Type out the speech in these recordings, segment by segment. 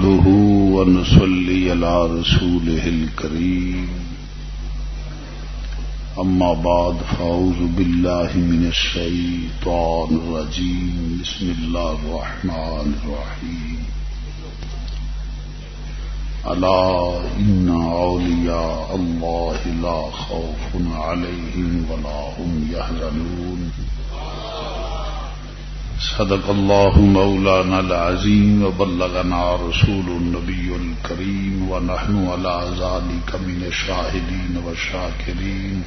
نحمده ونصلي على رسوله الكريم. أما بعد، فأعوذ بالله من الشيطان الرجيم. بسم الله الرحمن الرحيم. ألا إن أولياء الله لا خوف عليهم ولا هم يحزنون. صدق الله مولانا العظيم وبلغنا رسول النبي الكريم ونحن على ذلك من الشاهدين والشاكرين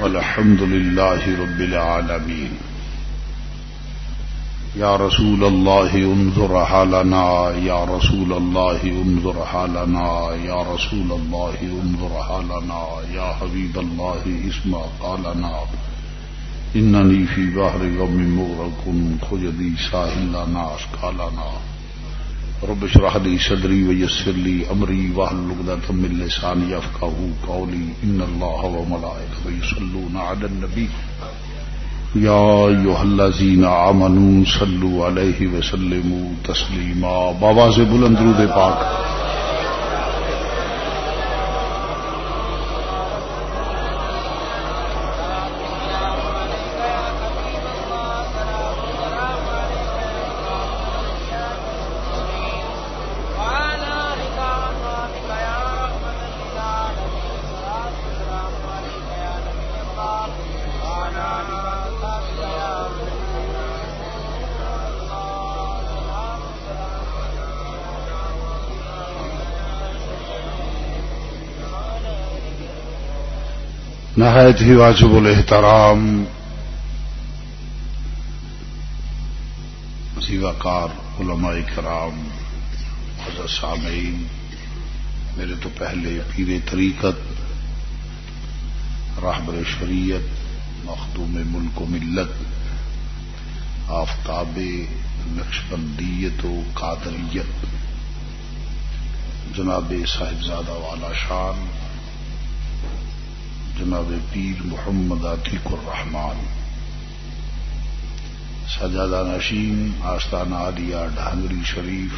والحمد لله رب العالمين یا رسول اللہ انظر حالنا یا رسول اللہ انظر حالنا یا رسول اللہ انظر حالنا یا حبیب اللہ اسما قالنا اننی فی بحر غم مغرقن خجدی ساحلنا اشکالنا رب اشرح لي صدري ويسر لي امري واحلل عقدة من لساني يفقهوا قولي. ان الله وملائكته يصلون على النبي. يا یا الذین آمنوا صلو علیہ وسلموا تسلیما بابا سے بلند درود پاک. نہایت ہی واجب الحترام وقار علماء کرام، حضرت سامعین، میرے تو پہلے پیر طریقت، راہبر شریعت، مخدوم ملک و ملت، آفتاب نقشبندیت و قادریت۔ جناب صاحبزادہ والا شان جناب پیر محمد عتیق الرحمان سجادہ نشیم آستانہ عالیہ، ڈھانگری شریف،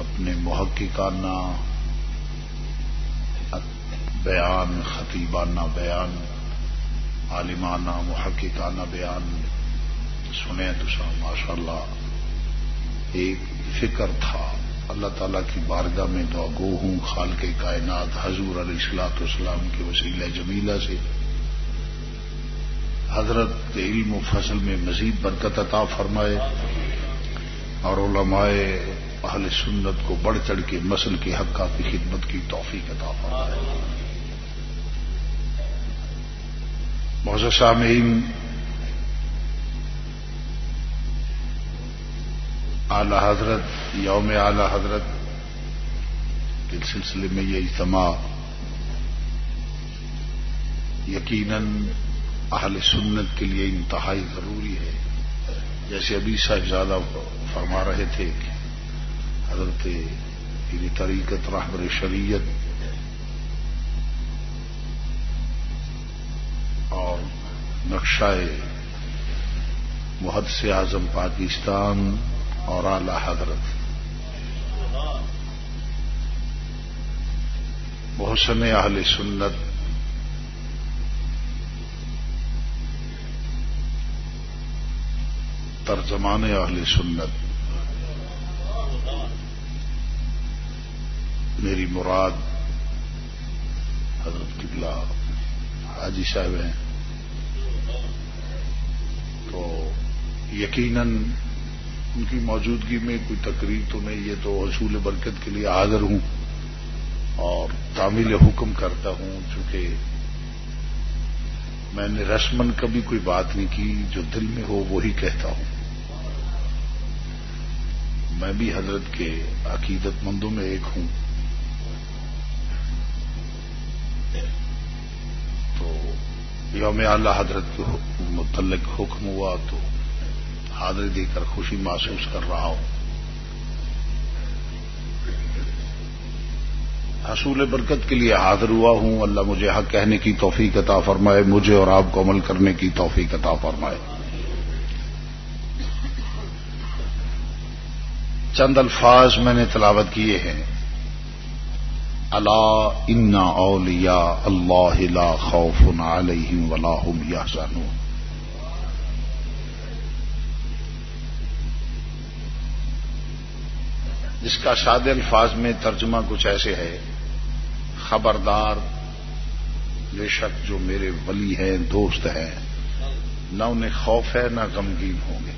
اپنے محققانہ بیان، خطیبانہ بیان، عالمانہ محققانہ بیان سنے تو ماشاء اللہ ایک فکر تھا۔ اللہ تعالیٰ کی بارگاہ میں دعاگو ہوں خال کے کائنات، حضور علیہ السلاط اسلام کے وسیلہ جمیلہ سے۔ حضرت کے علم و فصل میں مزید برکت عطا فرمائے اور علماء اہل سنت کو بڑھ چڑھ کے مسل کے حقہ کی خدمت کی توفیق عطا فرمائے۔ بہت سامعین اعلی حضرت، یوم اعلی حضرت، کے سلسلے میں یہ اجتماع یقیناً اہل سنت کے لیے انتہائی ضروری ہے۔ جیسے ابھی صاحبزادہ فرما رہے تھے کہ حضرت یعنی طریقت رحبر شریعت اور نقشہ محد سے اعظم پاکستان اور اعلی حضرت۔ محسن اہل سنت۔ ترجمان اہل سنت۔ میری مراد حضرت قبلہ حاجی صاحب ہیں۔ تو یقیناً ان کی موجودگی میں کوئی تقریر تو نہیں، یہ تو اصول برکت کے لیے حاضر ہوں اور تعمیل حکم کرتا ہوں، چونکہ میں نے رسمن کبھی کوئی بات نہیں کی، جو دل میں ہو وہی کہتا ہوں۔ میں بھی حضرت کے عقیدت مندوں میں ایک ہوں۔ تو یوم اعلی حضرت کے متعلق حکم ہوا تو حاضری دے کر خوشی محسوس کر رہا ہوں۔ حصول برکت کے لیے حاضر ہوا ہوں۔ اللہ مجھے حق کہنے کی توفیق عطا فرمائے، مجھے اور آپ کو عمل کرنے کی توفیق عطا فرمائے۔ چند الفاظ میں نے تلاوت کیے ہیں۔ اللہ ان اولیا اللہ لا خوف علیہم ولا هم يحزنون جس کا سادے الفاظ میں ترجمہ کچھ ایسے ہے، خبردار، بے شک جو میرے ولی ہیں، دوست ہیں، نہ انہیں خوف ہے، نہ غمگین ہوں گے۔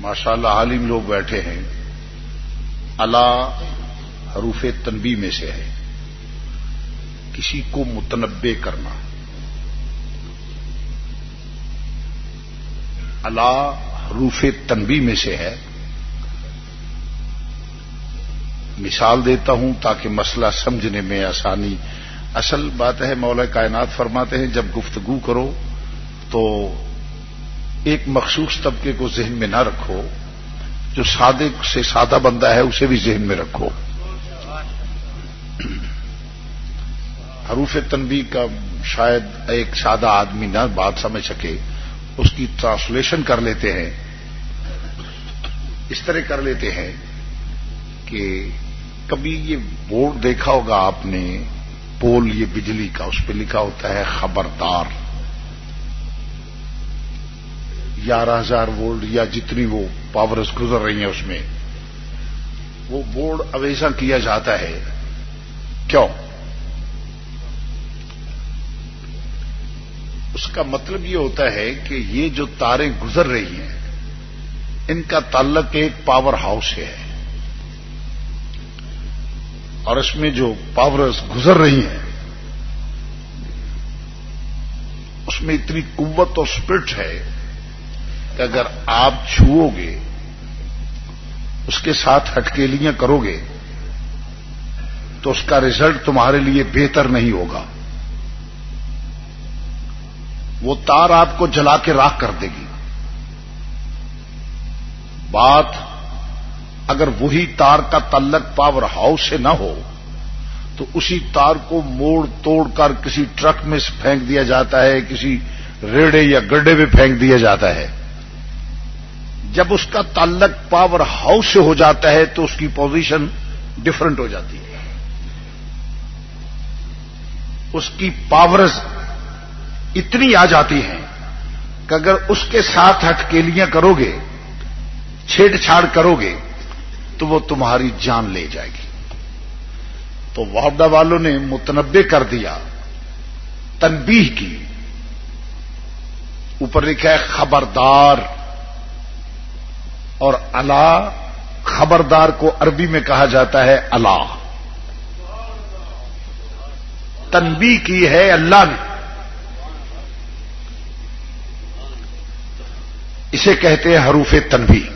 ماشاء اللہ عالم لوگ بیٹھے ہیں۔ اللہ حروف تنبی میں سے ہے۔ کسی کو متنبع کرنا۔ اللہ حروف تنبی میں سے ہے۔ مثال دیتا ہوں تاکہ مسئلہ سمجھنے میں آسانی۔ اصل بات ہے، مولا کائنات فرماتے ہیں، جب گفتگو کرو تو ایک مخصوص طبقے کو ذہن میں نہ رکھو۔ جو سادے سے سادہ بندہ ہے، اسے بھی ذہن میں رکھو۔ حروف تنبی کا شاید ایک سادہ آدمی نہ بات سمجھ سکے۔ اس کی ٹرانسلیشن کر لیتے ہیں، اس طرح کر لیتے ہیں کہ کبھی یہ بورڈ دیکھا ہوگا آپ نے، پول یہ بجلی کا، اس پہ لکھا ہوتا ہے خبردار۔ گیارہ ہزار وولٹ یا جتنی وہ پاورز گزر رہی ہیں اس میں۔ وہ بورڈ اویسا کیا جاتا ہے۔ کیوں؟ اس کا مطلب یہ ہوتا ہے کہ یہ جو تاریں گزر رہی ہیں، ان کا تعلق ایک پاور ہاؤس ہے۔ اور اس میں جو پاورز گزر رہی ہیں، اس میں اتنی قوت اور اسپرٹ ہے کہ اگر آپ چھو گے، اس کے ساتھ ہٹکیلیاں کرو گے، تو اس کا ریزلٹ تمہارے لیے بہتر نہیں ہوگا۔ وہ تار آپ کو جلا کے راک کر دے گی۔ بات اگر وہی تار کا تعلق پاور ہاؤس سے نہ ہو، تو اسی تار کو موڑ توڑ کر کسی ٹرک میں پھینک دیا جاتا ہے، کسی ریڑے یا گڈے میں پھینک دیا جاتا ہے۔ جب اس کا تعلق پاور ہاؤس سے ہو جاتا ہے، تو اس کی پوزیشن ڈفرنٹ ہو جاتی ہے۔ اس کی پاورز اتنی آ جاتی ہیں کہ اگر اس کے ساتھ ہٹکیلیاں کرو گے، چھیڑ چھاڑ کرو گے، تو وہ تمہاری جان لے جائے گی۔ تو وابڈا والوں نے متنبع کر دیا، تنبیہ کی۔ اوپر لکھا ہے، خبردار۔ اور اللہ خبردار کو عربی میں کہا جاتا ہے، اللہ۔ تنبی کی ہے اللہ نے۔ اسے کہتے ہیں حروف تنبی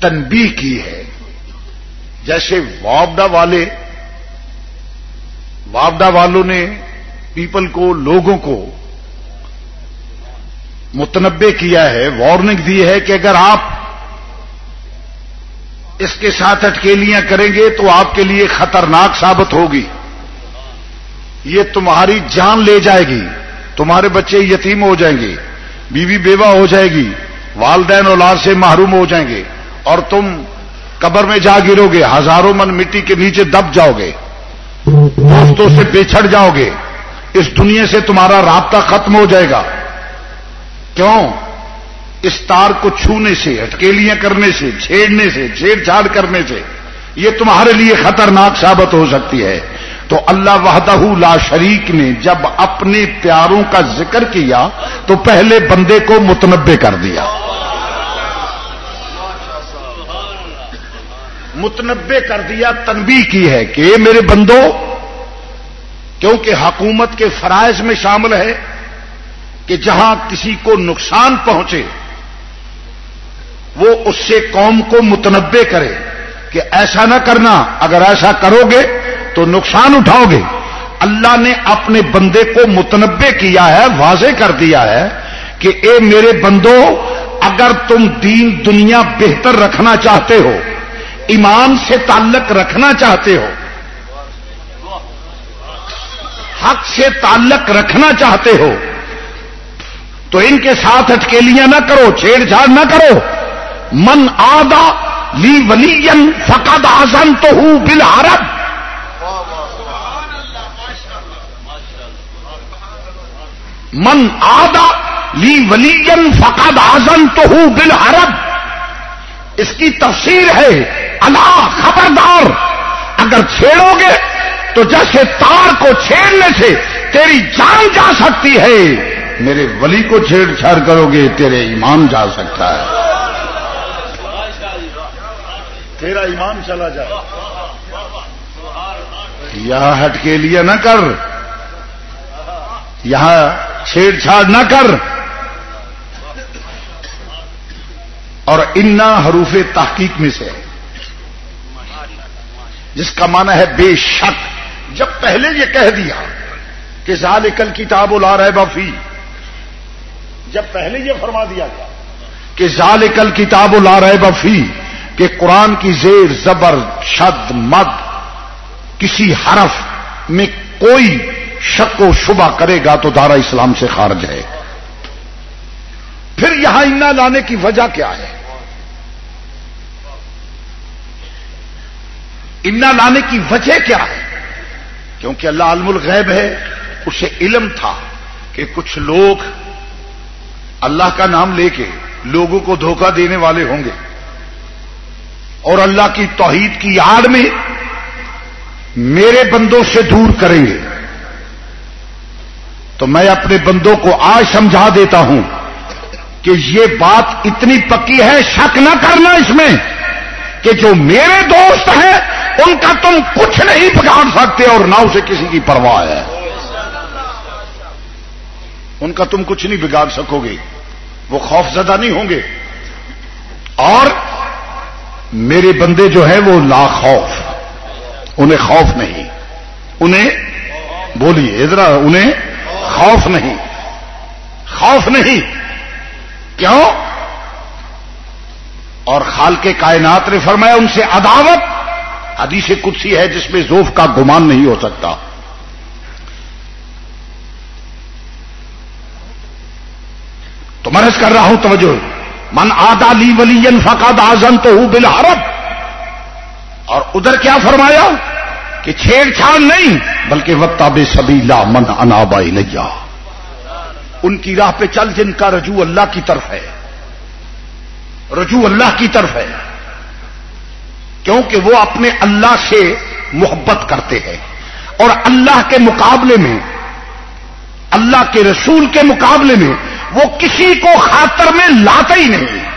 تنبی کی ہے۔ جیسے وابڈا والے، وابڈا والوں نے پیپل کو، لوگوں کو متنبع کیا ہے، وارننگ دی ہے کہ اگر آپ اس کے ساتھ اٹکیلیاں کریں گے تو آپ کے لیے خطرناک ثابت ہوگی۔ یہ تمہاری جان لے جائے گی۔ تمہارے بچے یتیم ہو جائیں گے، بیوی بیوہ ہو جائے گی، والدین اولاد سے محروم ہو جائیں گے، اور تم قبر میں جا گرو گے، ہزاروں من مٹی کے نیچے دب جاؤ گے، دوستوں سے بچھڑ جاؤ گے، اس دنیا سے تمہارا رابطہ ختم ہو جائے گا۔ کیوں؟ اس تار کو چھونے سے، اٹکیلیاں کرنے سے چھیڑنے سے چھیڑ چھاڑ کرنے سے یہ تمہارے لیے خطرناک ثابت ہو سکتی ہے۔ تو اللہ وحدہ لا شریک نے جب اپنے پیاروں کا ذکر کیا تو پہلے بندے کو متنبع کر دیا۔ متنبع کر دیا، تنبیہ کی ہے کہ میرے بندوں کیونکہ حکومت کے فرائض میں شامل ہے کہ جہاں کسی کو نقصان پہنچے، وہ اس سے قوم کو متنبع کرے کہ ایسا نہ کرنا، اگر ایسا کرو گے تو نقصان اٹھاؤ گے۔ اللہ نے اپنے بندے کو متنبع کیا ہے، واضح کر دیا ہے کہ اے میرے بندوں اگر تم دین دنیا بہتر رکھنا چاہتے ہو، ایمان سے تعلق رکھنا چاہتے ہو، حق سے تعلق رکھنا چاہتے ہو، تو ان کے ساتھ اٹکیلیاں نہ کرو، چھیڑ چھاڑ نہ کرو۔ من آدا لی ولی فقد آزن تو ہوں بل عرب من آدا لی ولی فقد آزن تو ہوں بل اس کی تفسیر ہے، اللہ خبردار، اگر چھیڑو گے تو جیسے تار کو چھیڑنے سے تیری جان جا سکتی ہے۔ میرے ولی کو چھیڑ چھاڑ کرو گے، تیرے ایمان جا سکتا ہے۔ تیرا ایمان چلا جائے۔ یہاں ہٹ کے لیے نہ کر۔ یہاں چھیڑ چھاڑ نہ کر۔ اور انا حروف تحقیق میں سے، جس کا معنی ہے بے شک، جب پہلے یہ کہہ دیا کہ ذالکل کتاب لا رہے بفی جب پہلے یہ فرما دیا گیا کہ ذالکل کتاب لا رہے بفی کہ قرآن کی زیر، زبر، شد، مد، کسی حرف میں کوئی شک و شبہ کرے گا تو دارا اسلام سے خارج ہے۔ پھر یہاں انا لانے کی وجہ کیا ہے؟ انا لانے کی وجہ کیا ہے؟ کیونکہ اللہ علم الغیب ہے، اسے علم تھا کہ کچھ لوگ اللہ کا نام لے کے لوگوں کو دھوکہ دینے والے ہوں گے۔ اور اللہ کی توحید کی آڑ میں میرے بندوں سے دور کریں گے۔ تو میں اپنے بندوں کو آج سمجھا دیتا ہوں کہ یہ بات اتنی پکی ہے، شک نہ کرنا اس میں کہ جو میرے دوست ہیں، ان کا تم کچھ نہیں بگاڑ سکتے اور نہ اسے کسی کی پرواہ ہے۔ ان کا تم کچھ نہیں بگاڑ سکو گے۔ وہ خوف زدہ نہیں ہوں گے۔ اور میرے بندے جو ہیں، وہ لا خوف۔ انہیں خوف نہیں۔ انہیں بولیے ادھر انہیں خوف نہیں خوف نہیں کیوں اور خال کے کائنات نے فرمایا ان سے عداوت حدیث کچھ ہے جس میں زوف کا گمان نہیں ہو سکتا تو مرض کر رہا ہوں، توجہ، من آدا لی ولی فقاد آزم تو ہوں بل اور ادھر کیا فرمایا؟ کہ چھیڑ چھاڑ نہیں، بلکہ وقت بے سبیلا من انابائی لیا ان کی راہ پہ چل جن کا رجوع اللہ کی طرف ہے۔ رجوع اللہ کی طرف ہے۔ کیونکہ وہ اپنے اللہ سے محبت کرتے ہیں۔ اور اللہ کے مقابلے میں، اللہ کے رسول کے مقابلے میں وہ کسی کو خاطر میں لاتا ہی نہیں۔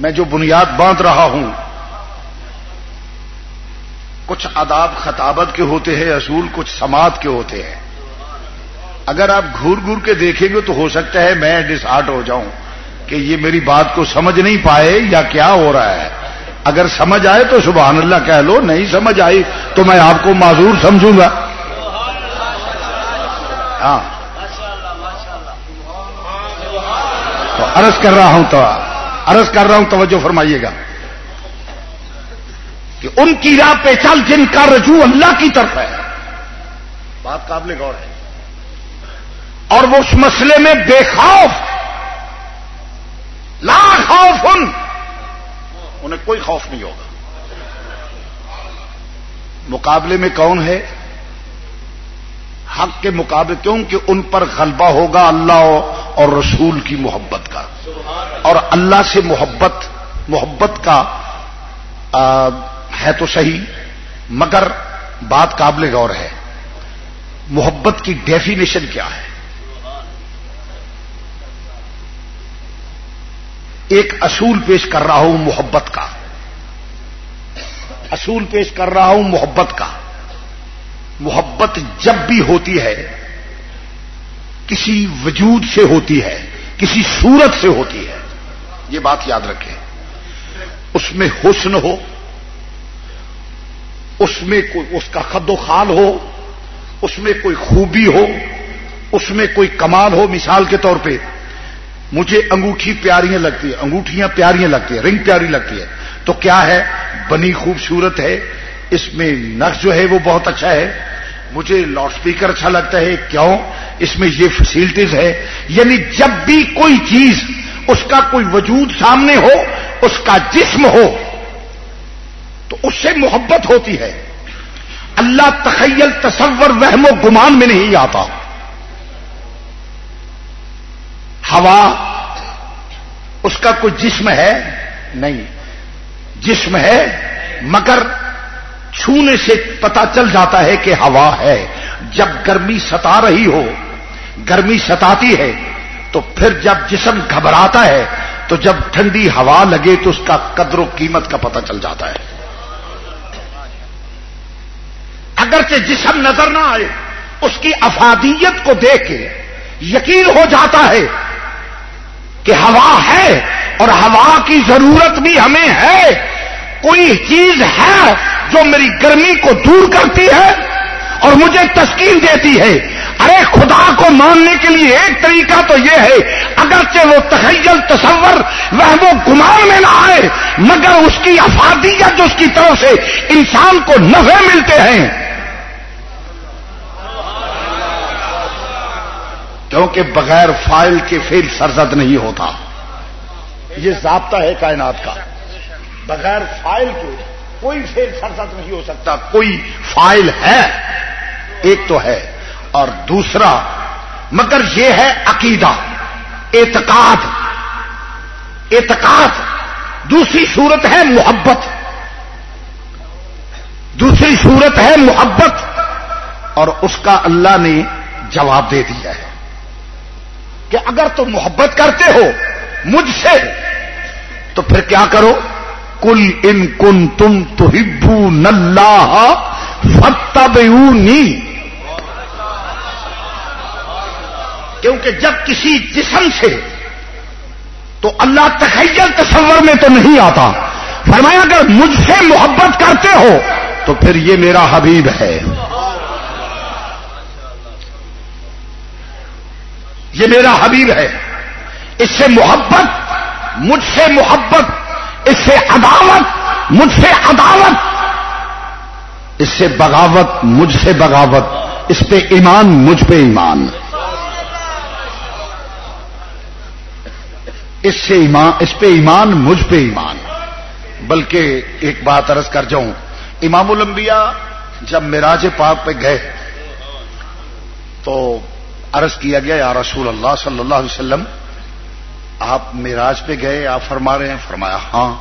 میں جو بنیاد باندھ رہا ہوں کچھ آداب خطابت کے ہوتے ہیں اصول کچھ سماعت کے ہوتے ہیں۔ اگر آپ گھور گھور کے دیکھیں گے تو ہو سکتا ہے میں ڈس آرٹ ہو جاؤں کہ یہ میری بات کو سمجھ نہیں پائے یا کیا ہو رہا ہے۔ اگر سمجھ آئے تو سبحان اللہ کہہ لو، نہیں سمجھ آئی تو میں آپ کو معذور سمجھوں گا۔ ہاں۔ تو عرض کر رہا ہوں تو، عرض کر رہا ہوں، توجہ فرمائیے گا۔ کہ ان کی راہ پہ چل جن کا رجوع اللہ کی طرف ہے۔ بات قابل غور ہے۔ اور وہ اس مسئلے میں بے خوف، لا خوف ان انہیں کوئی خوف نہیں ہوگا۔ مقابلے میں کون ہے؟ حق کے مقابلے کیوں کہ ان پر غلبہ ہوگا اللہ اور رسول کی محبت کا۔ اور اللہ سے محبت محبت کا ہے تو صحیح، مگر بات قابل غور ہے۔ محبت کی ڈیفینیشن کیا ہے؟ ایک اصول پیش کر رہا ہوں محبت کا۔ اصول پیش کر رہا ہوں محبت کا۔ محبت جب بھی ہوتی ہے، کسی وجود سے ہوتی ہے، کسی صورت سے ہوتی ہے۔ یہ بات یاد رکھیں۔ اس میں حسن ہو اس میں کوئی اس کا خد و خال ہو، اس میں کوئی خوبی ہو، اس میں کوئی کمال ہو، مثال کے طور پہ مجھے انگوٹھی پیاریاں لگتی ہے انگوٹھیاں پیاریاں لگتی ہیں، رنگ پیاری لگتی ہے تو کیا ہے؟ بنی خوبصورت ہے، اس میں نقش جو ہے وہ بہت اچھا ہے۔ مجھے لاؤڈ اسپیکر اچھا لگتا ہے، کیوں؟ اس میں یہ فیسلٹیز ہے۔ یعنی جب بھی کوئی چیز اس کا کوئی وجود سامنے ہو، اس کا جسم ہو تو اس سے محبت ہوتی ہے۔ اللہ تخیل، تصور، وہم و گمان میں نہیں آتا۔ ہوا اس کا کوئی جسم ہے؟ نہیں۔ جسم ہے، مگر چھونے سے پتا چل جاتا ہے کہ ہوا ہے۔ جب گرمی ستا رہی ہو، گرمی ستاتی ہے، تو پھر جب جسم گھبراتا ہے، تو جب ٹھنڈی ہوا لگے تو اس کا قدر و قیمت کا پتہ چل جاتا ہے۔ اگرچہ جسم نظر نہ آئے، اس کی افادیت کو دیکھ کے یقین ہو جاتا ہے کہ ہوا ہے اور ہوا کی ضرورت بھی ہمیں ہے۔ کوئی چیز ہے جو میری گرمی کو دور کرتی ہے اور مجھے تسکین دیتی ہے؟ ارے، خدا کو ماننے کے لیے ایک طریقہ تو یہ ہے، اگرچہ وہ تخیل، تصور وہ وہ گمان میں نہ آئے، مگر اس کی افادیت جو اس کی طرف سے انسان کو نفے ملتے ہیں۔ کیونکہ بغیر فائل کے فیل سرزد نہیں ہوتا۔ یہ ضابطہ ہے کائنات کا۔ بغیر فائل کے کوئی فیل سرزد نہیں ہو سکتا۔ کوئی فائل ہے، ایک تو ہے۔ اور دوسرا، مگر یہ ہے عقیدہ، اعتقاد۔ اعتقاد۔ دوسری صورت ہے محبت۔ دوسری صورت ہے محبت۔ اور اس کا اللہ نے جواب دے دیا ہے۔ کہ اگر تم محبت کرتے ہو مجھ سے، تو پھر کیا کرو؟ کل ان کن تم تو ہبو نلہ فتب کیونکہ جب کسی جسم سے، تو اللہ تخیل تصور میں تو نہیں آتا۔ فرمایا، اگر مجھ سے محبت کرتے ہو، تو پھر یہ میرا حبیب ہے۔ یہ میرا حبیب ہے۔ اس سے محبت، مجھ سے محبت، اس سے عداوت، مجھ سے عداوت۔ اس سے بغاوت، مجھ سے بغاوت۔ اس پہ ایمان، مجھ پہ ایمان۔ اس سے ایمان، اس پہ ایمان، مجھ پہ ایمان۔ بلکہ ایک بات عرض کر جاؤں۔ امام الانبیاء جب میراج پاک پہ گئے تو عرض کیا گیا، یا رسول اللہ صلی اللہ علیہ وسلم، آپ میراج پہ گئے، آپ فرما رہے ہیں، فرمایا ہاں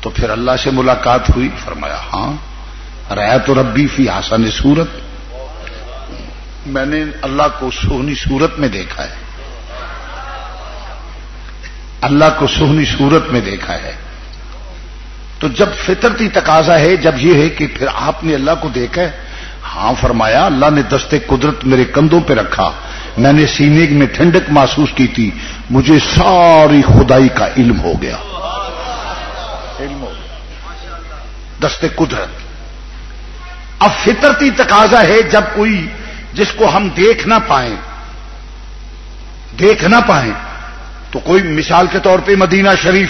تو پھر اللہ سے ملاقات ہوئی، فرمایا ہاں رہا تو ربی فی آسانی صورت۔ میں نے اللہ کو سونی صورت میں دیکھا ہے۔ اللہ کو سونی صورت میں دیکھا ہے۔ تو جب فطرتی تقاضا ہے، جب یہ ہے کہ پھر آپ نے اللہ کو دیکھا ہے ہاں فرمایا، اللہ نے دستے قدرت میرے کندھوں پہ رکھا۔ میں نے سینے میں ٹھنڈک محسوس کی تھی، مجھے ساری خدائی کا علم ہو گیا۔ علم ہو گیا۔ دستے قدرت۔ اب فطرتی تقاضا ہے جب کوئی جس کو ہم دیکھ نہ پائیں، دیکھ نہ پائیں، تو کوئی مثال کے طور پہ مدینہ شریف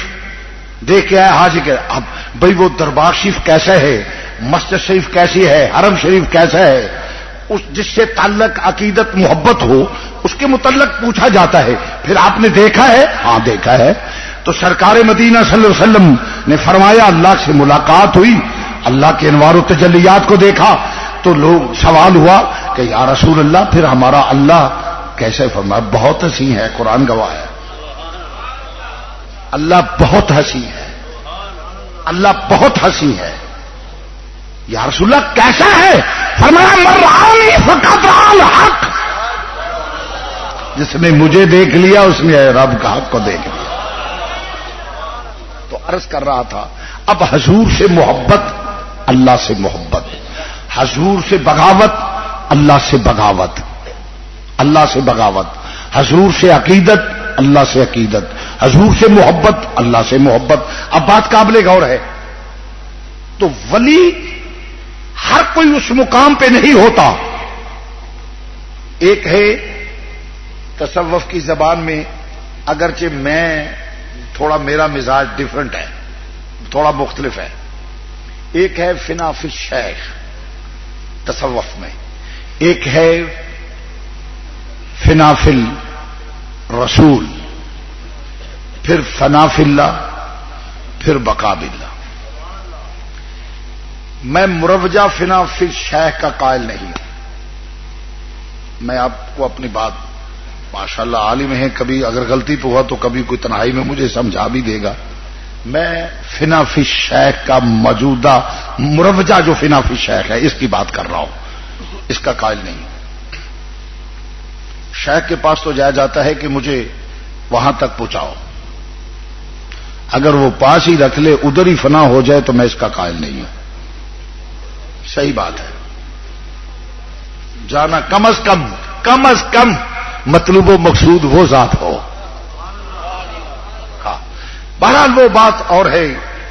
دیکھ کے آئے ہاں جی حاضر کے اب بھائی وہ دربار شریف کیسا ہے، مسجد شریف کیسی ہے، حرم شریف کیسا ہے اس جس سے تعلق، عقیدت، محبت ہو، اس کے متعلق پوچھا جاتا ہے۔ پھر آپ نے دیکھا ہے؟ ہاں دیکھا ہے۔ تو سرکار مدینہ صلی اللہ علیہ وسلم نے فرمایا، اللہ سے ملاقات ہوئی۔ اللہ کے انوار و تجلیات کو دیکھا۔ تو لوگ سوال ہوا کہ، یا رسول اللہ، پھر ہمارا اللہ کیسے فرمایا؟ بہت ہنسی ہے، قرآن گواہ ہے۔ اللہ بہت ہنسی ہے۔ اللہ بہت ہنسی ہے۔ یا رسول اللہ، کیسا ہے؟ فرمایا فقط حق۔ جس نے مجھے دیکھ لیا، اس نے رب کا حق کو دیکھ لیا۔ تو عرض کر رہا تھا، اب حضور سے محبت اللہ سے محبت۔ حضور سے بغاوت، اللہ سے بغاوت۔ اللہ سے بغاوت۔ حضور سے عقیدت، اللہ سے عقیدت۔ حضور سے محبت، اللہ سے محبت۔ اب بات قابل غور ہے۔ تو ولی ہر کوئی اس مقام پہ نہیں ہوتا۔ ایک ہے تصوف کی زبان میں اگرچہ میں تھوڑا میرا مزاج ڈفرنٹ ہے، تھوڑا مختلف ہے۔ ایک ہے فنا فی شیخ تصوف میں۔ ایک ہے فنافل رسول پھر فناف اللہ، پھر بقاب اللہ میں مروجہ فنافل شیخ کا قائل نہیں میں آپ کو اپنی بات ماشاء اللہ عالم ہے کبھی اگر غلطی پہ ہوا تو کبھی کوئی تنہائی میں مجھے سمجھا بھی دے گا۔ میں فنافی شیخ کا موجودہ مروجہ جو فنافی شیخ ہے، اس کی بات کر رہا ہوں۔ اس کا قائل نہیں۔ شیخ کے پاس تو جایا جاتا ہے کہ مجھے وہاں تک پہنچاؤ۔ اگر وہ پاس ہی رکھ لے، ادھر ہی فنا ہو جائے تو میں اس کا قائل نہیں ہوں۔ صحیح بات ہے۔ جانا کم از کم کم از کم مطلوب و مقصود وہ ذات ہو۔ ہاں۔ بہرحال وہ بات اور ہے۔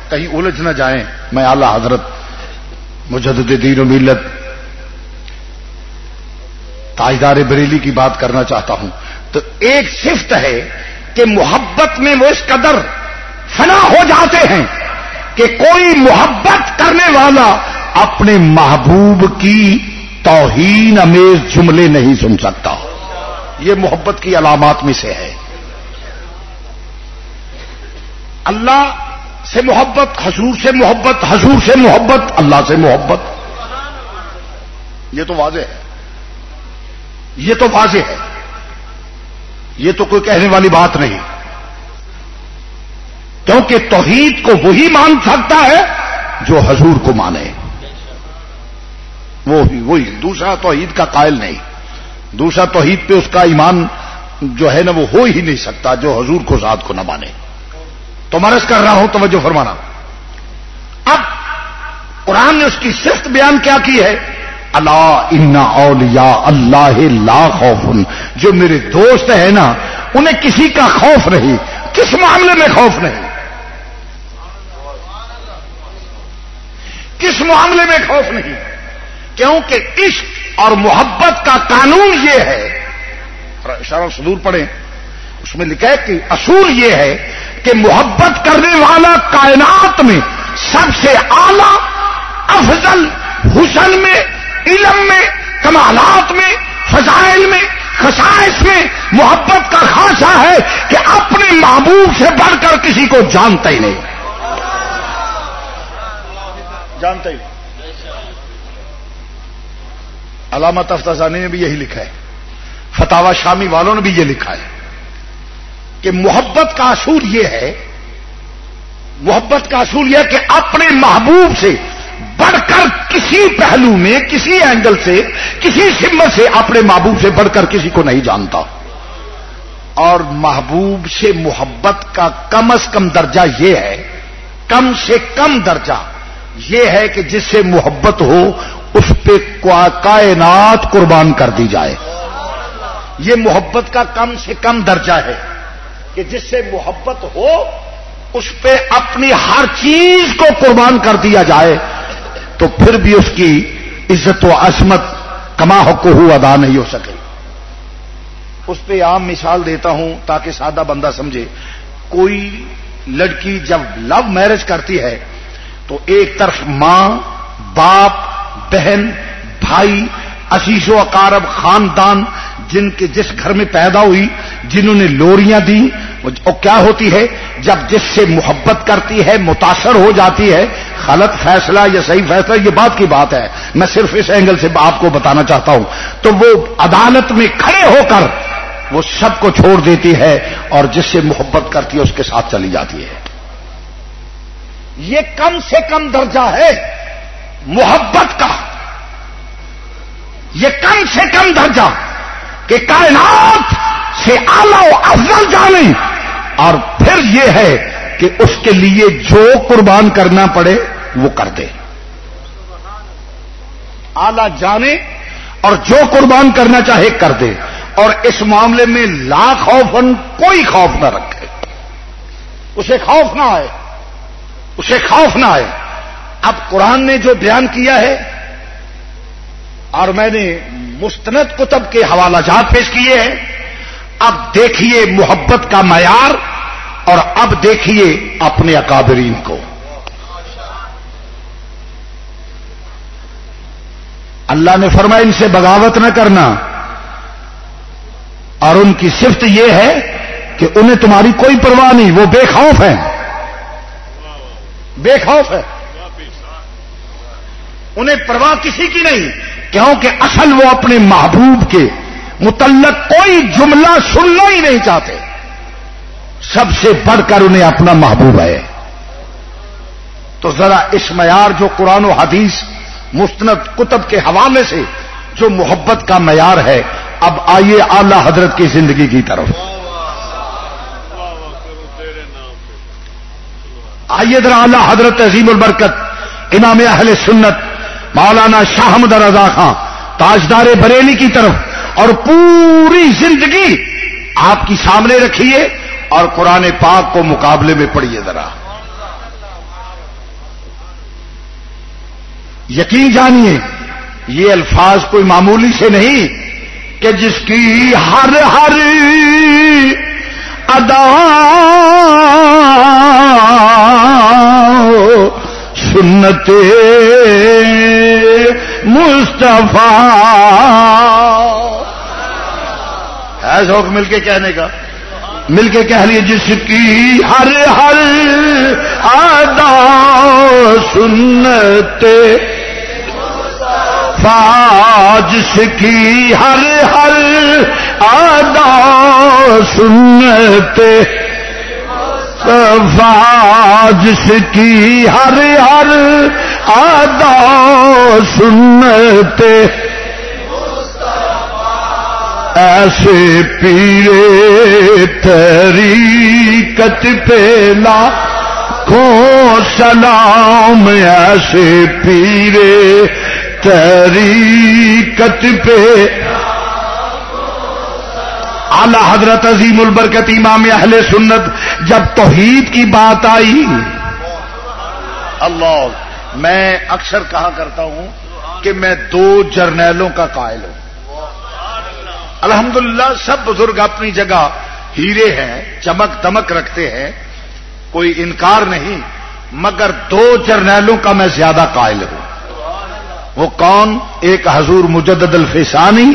کہیں الجھ نہ جائیں۔ میں اعلی حضرت مجدد دین و ملت تاجدار بریلی کی بات کرنا چاہتا ہوں۔ تو ایک صفت ہے کہ محبت میں وہ اس قدر فنا ہو جاتے ہیں کہ کوئی محبت کرنے والا اپنے محبوب کی توہین امیز جملے نہیں سن سکتا۔ یہ محبت کی علامات میں سے ہے۔ اللہ سے محبت، حضور سے محبت، حضور سے محبت، اللہ سے محبت۔ یہ تو واضح ہے۔ یہ تو واضح ہے۔ یہ تو کوئی کہنے والی بات نہیں۔ کیونکہ توحید کو وہی مان سکتا ہے جو حضور کو مانے۔ وہی وہی دوسرا توحید کا قائل نہیں۔ دوسرا توحید پہ اس کا ایمان جو ہے نا وہ ہو ہی نہیں سکتا جو حضور کو ذات کو نہ مانے۔ تو مرض کر رہا ہوں، توجہ فرمانا۔ اب قرآن نے اس کی صرف بیان کیا کی ہے؟ اللہ ان اولیا اللہ لا خوف۔ جو میرے دوست ہیں نا، انہیں کسی کا خوف نہیں، کس معاملے میں خوف نہیں؟ کس معاملے میں خوف نہیں؟ کیونکہ عشق اور محبت کا قانون یہ ہے اشارہ صدور پڑھیں۔ اس میں لکھا ہے کہ اصول یہ ہے کہ محبت کرنے والا کائنات میں سب سے اعلی، افضل، حسن میں، علم میں، کمالات میں، فضائل میں، خصائص میں محبت کا خاصا ہے کہ اپنے محبوب سے بڑھ کر کسی کو جانتا ہی نہیں۔ جانتا ہی۔ علامت افتازانی نے بھی یہی لکھا ہے۔ فتوا شامی والوں نے بھی یہ لکھا ہے کہ محبت کا اصول یہ ہے، محبت کا اصول یہ ہے کہ اپنے محبوب سے بڑھ کر کسی پہلو میں، کسی اینگل سے، کسی سمت سے اپنے محبوب سے بڑھ کر کسی کو نہیں جانتا۔ اور محبوب سے محبت کا کم از کم درجہ یہ ہے، کم سے کم درجہ یہ ہے کہ جس سے محبت ہو اس پہ کائنات قربان کر دی جائے۔ یہ محبت کا کم سے کم درجہ ہے کہ جس سے محبت ہو، اس پہ اپنی ہر چیز کو قربان کر دیا جائے، تو پھر بھی اس کی عزت و عصمت کما ہو ادا نہیں ہو سکے۔ اس پہ عام مثال دیتا ہوں تاکہ سادہ بندہ سمجھے۔ کوئی لڑکی جب لو میرج کرتی ہے، تو ایک طرف ماں باپ بہن، بھائی عشیش و اقارب، خاندان، جن کے جس گھر میں پیدا ہوئی، جنہوں نے لوریاں دی وہ کیا ہوتی ہے؟ جب جس سے محبت کرتی ہے، متاثر ہو جاتی ہے، غلط فیصلہ یا صحیح فیصلہ، یہ بات کی بات ہے۔ میں صرف اس اینگل سے آپ کو بتانا چاہتا ہوں۔ تو وہ عدالت میں کھڑے ہو کر وہ سب کو چھوڑ دیتی ہے، اور جس سے محبت کرتی ہے، اس کے ساتھ چلی جاتی ہے۔ یہ کم سے کم درجہ ہے۔ محبت کا یہ کم سے کم درجہ کہ کائنات سے آلہ و افضل جانے اور پھر یہ ہے کہ اس کے لیے جو قربان کرنا پڑے وہ کر دے۔ آلہ جانے اور جو قربان کرنا چاہے کر دے۔ اور اس معاملے میں لا خوف کوئی خوف نہ رکھے۔ اسے خوف نہ آئے۔ اسے خوف نہ آئے۔ اب قرآن نے جو بیان کیا ہے اور میں نے مستند کتب کے حوالہ جات پیش کیے ہیں، اب دیکھیے محبت کا معیار اور اب دیکھیے اپنے اکابرین کو۔ اللہ نے فرمایا، ان سے بغاوت نہ کرنا۔ اور ان کی صفت یہ ہے کہ انہیں تمہاری کوئی پرواہ نہیں، وہ بے خوف ہے بے خوف ہے انہیں پرواہ کسی کی نہیں، کیونکہ اصل وہ اپنے محبوب کے متعلق کوئی جملہ سننا ہی نہیں چاہتے۔ سب سے بڑھ کر انہیں اپنا محبوب ہے۔ تو ذرا اس معیار جو قرآن و حدیث، مستند کتب کے حوالے سے جو محبت کا معیار ہے، اب آئیے اعلی حضرت کی زندگی کی طرف۔ آئیے ذرا اعلی حضرت عظیم البرکت، امام اہل سنت مولانا شاہمد رضا خان، تاجدار بریلی کی طرف، اور پوری زندگی آپ کی سامنے رکھیے اور قرآن پاک کو مقابلے میں پڑھیے ذرا۔ یقین جانیے، یہ الفاظ کوئی معمولی سے نہیں کہ جس کی ہر ہر ادا سنت مصطفیٰ۔ ہے شوق مل کے کہنے کا۔ مل کے کہہ لیے جس کی ہر ہر ادا سنت۔ جس کی ہر ہر آدا سنت جس کی ہر ہر آدا سنت ایسے پیرے تری کت پیلا کو سلام ایسے پیرے طریقت پہ اعلی حضرت عظیم البرکت امام اہل سنت، جب توحید کی بات آئی۔ اللہ، میں اکثر کہا کرتا ہوں کہ میں دو جرنیلوں کا قائل ہوں۔ الحمدللہ، سب بزرگ اپنی جگہ ہیرے ہیں، چمک دمک رکھتے ہیں، کوئی انکار نہیں، مگر دو جرنیلوں کا میں زیادہ قائل ہوں۔ وہ کون؟ ایک حضور مجدد الفسانی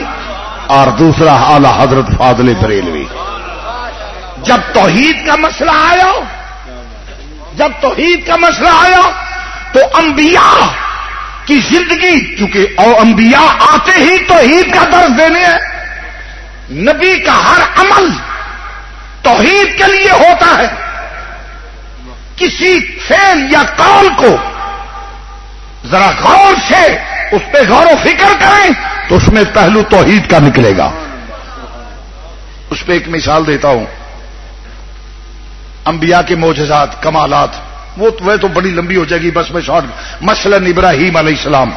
اور دوسرا اعلی حضرت فاضل بریلوی۔ جب توحید کا مسئلہ آیا، جب توحید کا مسئلہ آیا، تو انبیاء کی زندگی کیونکہ او انبیاء آتے ہی توحید کا درد دینے ہیں، نبی کا ہر عمل توحید کے لیے ہوتا ہے۔ کسی فیل یا کال کو ذرا غور سے اس پہ غور و فکر کریں۔ تو اس میں پہلو توحید کا نکلے گا۔ اس پہ ایک مثال دیتا ہوں۔ انبیاء کے موجزات کمالات، وہ وہ تو بڑی لمبی ہو جائے گی، بس میں شارٹ مثلاً ابراہیم علیہ السلام۔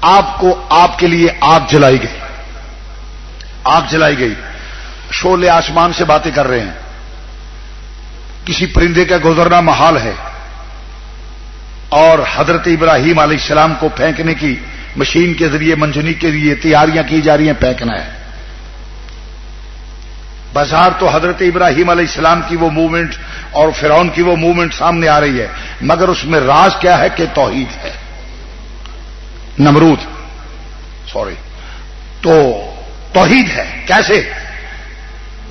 آپ کو آپ کے لیے آگ جلائی گئی۔ آگ جلائی گئی۔ شولے آسمان سے باتیں کر رہے ہیں۔ کسی پرندے کا گزرنا محال ہے۔ اور حضرت ابراہیم علیہ السلام کو پھینکنے کی مشین کے ذریعے، منجنی کے لیے تیاریاں کی جا رہی ہیں پھینکنا ہے۔ بازار تو حضرت ابراہیم علیہ السلام کی وہ موومنٹ اور فرعون کی وہ موومنٹ سامنے آ رہی ہے، مگر اس میں راز کیا ہے کہ توحید ہے۔ نمرود، سوری، تو توحید ہے۔ کیسے؟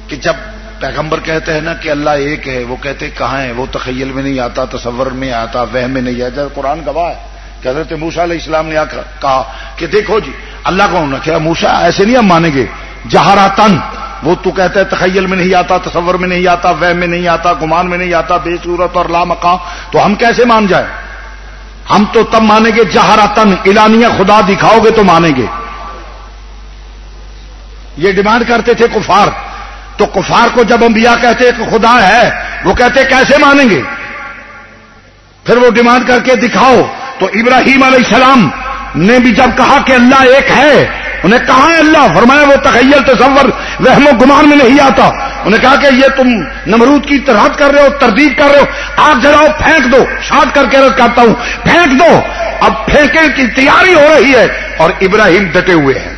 کہ جب پیغمبر کہتے ہیں نا کہ اللہ ایک ہے، وہ کہتے کہاں ہے؟ وہ تخیل میں نہیں آتا، تصور میں آتا وہ میں نہیں آتا، قرآن گواہ ہے۔ کہ حضرت موسا علیہ السلام نے کہا کہ دیکھو جی اللہ کو کیا موسا ایسے نہیں ہم مانیں گے۔ جہارا تن وہ تو کہتے ہیں تخیل میں نہیں آتا، تصور میں نہیں آتا وہ میں نہیں آتا، گمان میں نہیں آتا، بے صورت اور لامکاں تو ہم کیسے مان جائیں؟ ہم تو تب مانیں گے جہارا تن اعلانیہ خدا دکھاؤ گے تو مانیں گے۔ یہ ڈیمانڈ کرتے تھے کفار۔ تو کفار کو جب انبیاء کہتے کہ خدا ہے، وہ کہتے کیسے مانیں گے؟ پھر وہ ڈیمانڈ کر کے دکھاؤ۔ تو ابراہیم علیہ السلام نے بھی جب کہا کہ اللہ ایک ہے، انہیں کہا ہے اللہ؟ فرمایا وہ تخیل تصور رحم و گمان میں نہیں آتا۔ انہیں کہا کہ یہ تم نمرود کی طرح کر رہے ہو، تردید کر رہے ہو آگ جلاؤ پھینک دو، شاد کر کے رس کرتا ہوں۔ پھینک دو۔ اب پھینکنے کی تیاری ہو رہی ہے اور ابراہیم ڈٹے ہوئے ہیں۔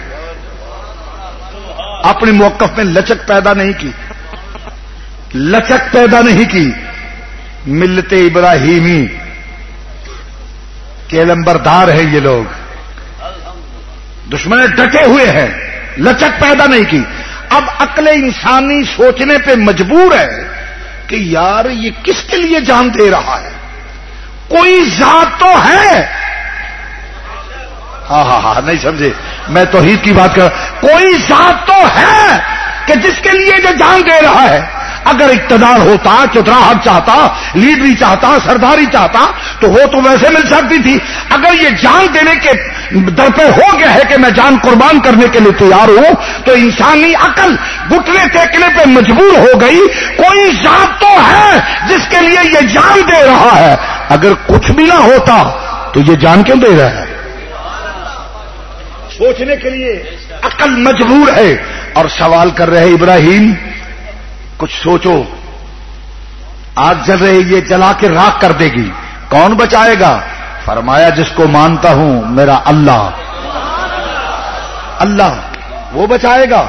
اپنے موقف میں لچک پیدا نہیں کی۔ لچک پیدا نہیں کی۔ ملتے ابراہیمی کے لمبردار ہیں یہ لوگ۔ دشمن ڈٹے ہوئے ہیں۔ لچک پیدا نہیں کی۔ اب عقل انسانی سوچنے پہ مجبور ہے کہ یار یہ کس کے لیے جان دے رہا ہے؟ کوئی ذات تو ہے؟ ہاں ہاں ہاں نہیں سمجھے۔ میں توحید کی بات کر کوئی ذات تو ہے کہ جس کے لیے جو جان دے رہا ہے؟ اگر اقتدار ہوتا چتراہٹ چاہتا، لیڈری چاہتا، سرداری چاہتا، تو وہ تو ویسے مل سکتی تھی۔ اگر یہ جان دینے کے در پہ ہو گیا ہے کہ میں جان قربان کرنے کے لیے تیار ہوں، تو انسانی عقل گٹنے ٹیکنے پہ مجبور ہو گئی۔ کوئی ذات تو ہے جس کے لیے یہ جان دے رہا ہے۔ اگر کچھ بھی نہ ہوتا تو یہ جان کیوں دے رہا ہے؟ سوچنے کے لیے عقل مجبور ہے۔ اور سوال کر رہے ابراہیم کچھ سوچو۔ آگ جل رہی یہ جلا کے راک کر دے گی۔ کون بچائے گا؟ فرمایا، جس کو مانتا ہوں، میرا اللہ۔ اللہ، وہ بچائے گا۔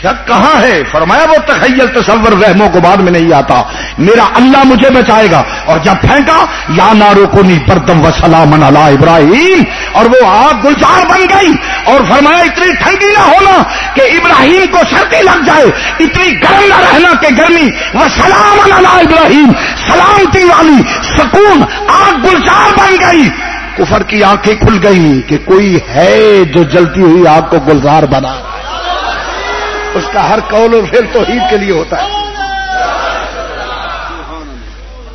کیا کہاں ہے؟ فرمایا وہ تخیل تصور وہموں کو بعد میں نہیں آتا۔ میرا اللہ مجھے بچائے گا۔ اور جب پھینکا، یا نارو کو نہیں پردم و سلام اللہ ابراہیم۔ اور وہ آگ گلزار بن گئی۔ اور فرمایا، اتنی ٹھنڈی نہ ہونا کہ ابراہیم کو سردی لگ جائے۔ اتنی گرم نہ رہنا کہ گرمی۔ وہ سلام اللہ ابراہیم۔ سلامتی والی، سکون، آگ گلزار بن گئی۔ کفر کی آنکھیں کھل گئی کہ کوئی ہے جو جلتی ہوئی آگ کو گلزار بنا۔ رہا اس کا ہر قول اور پھر توحید کے لیے ہوتا ہے۔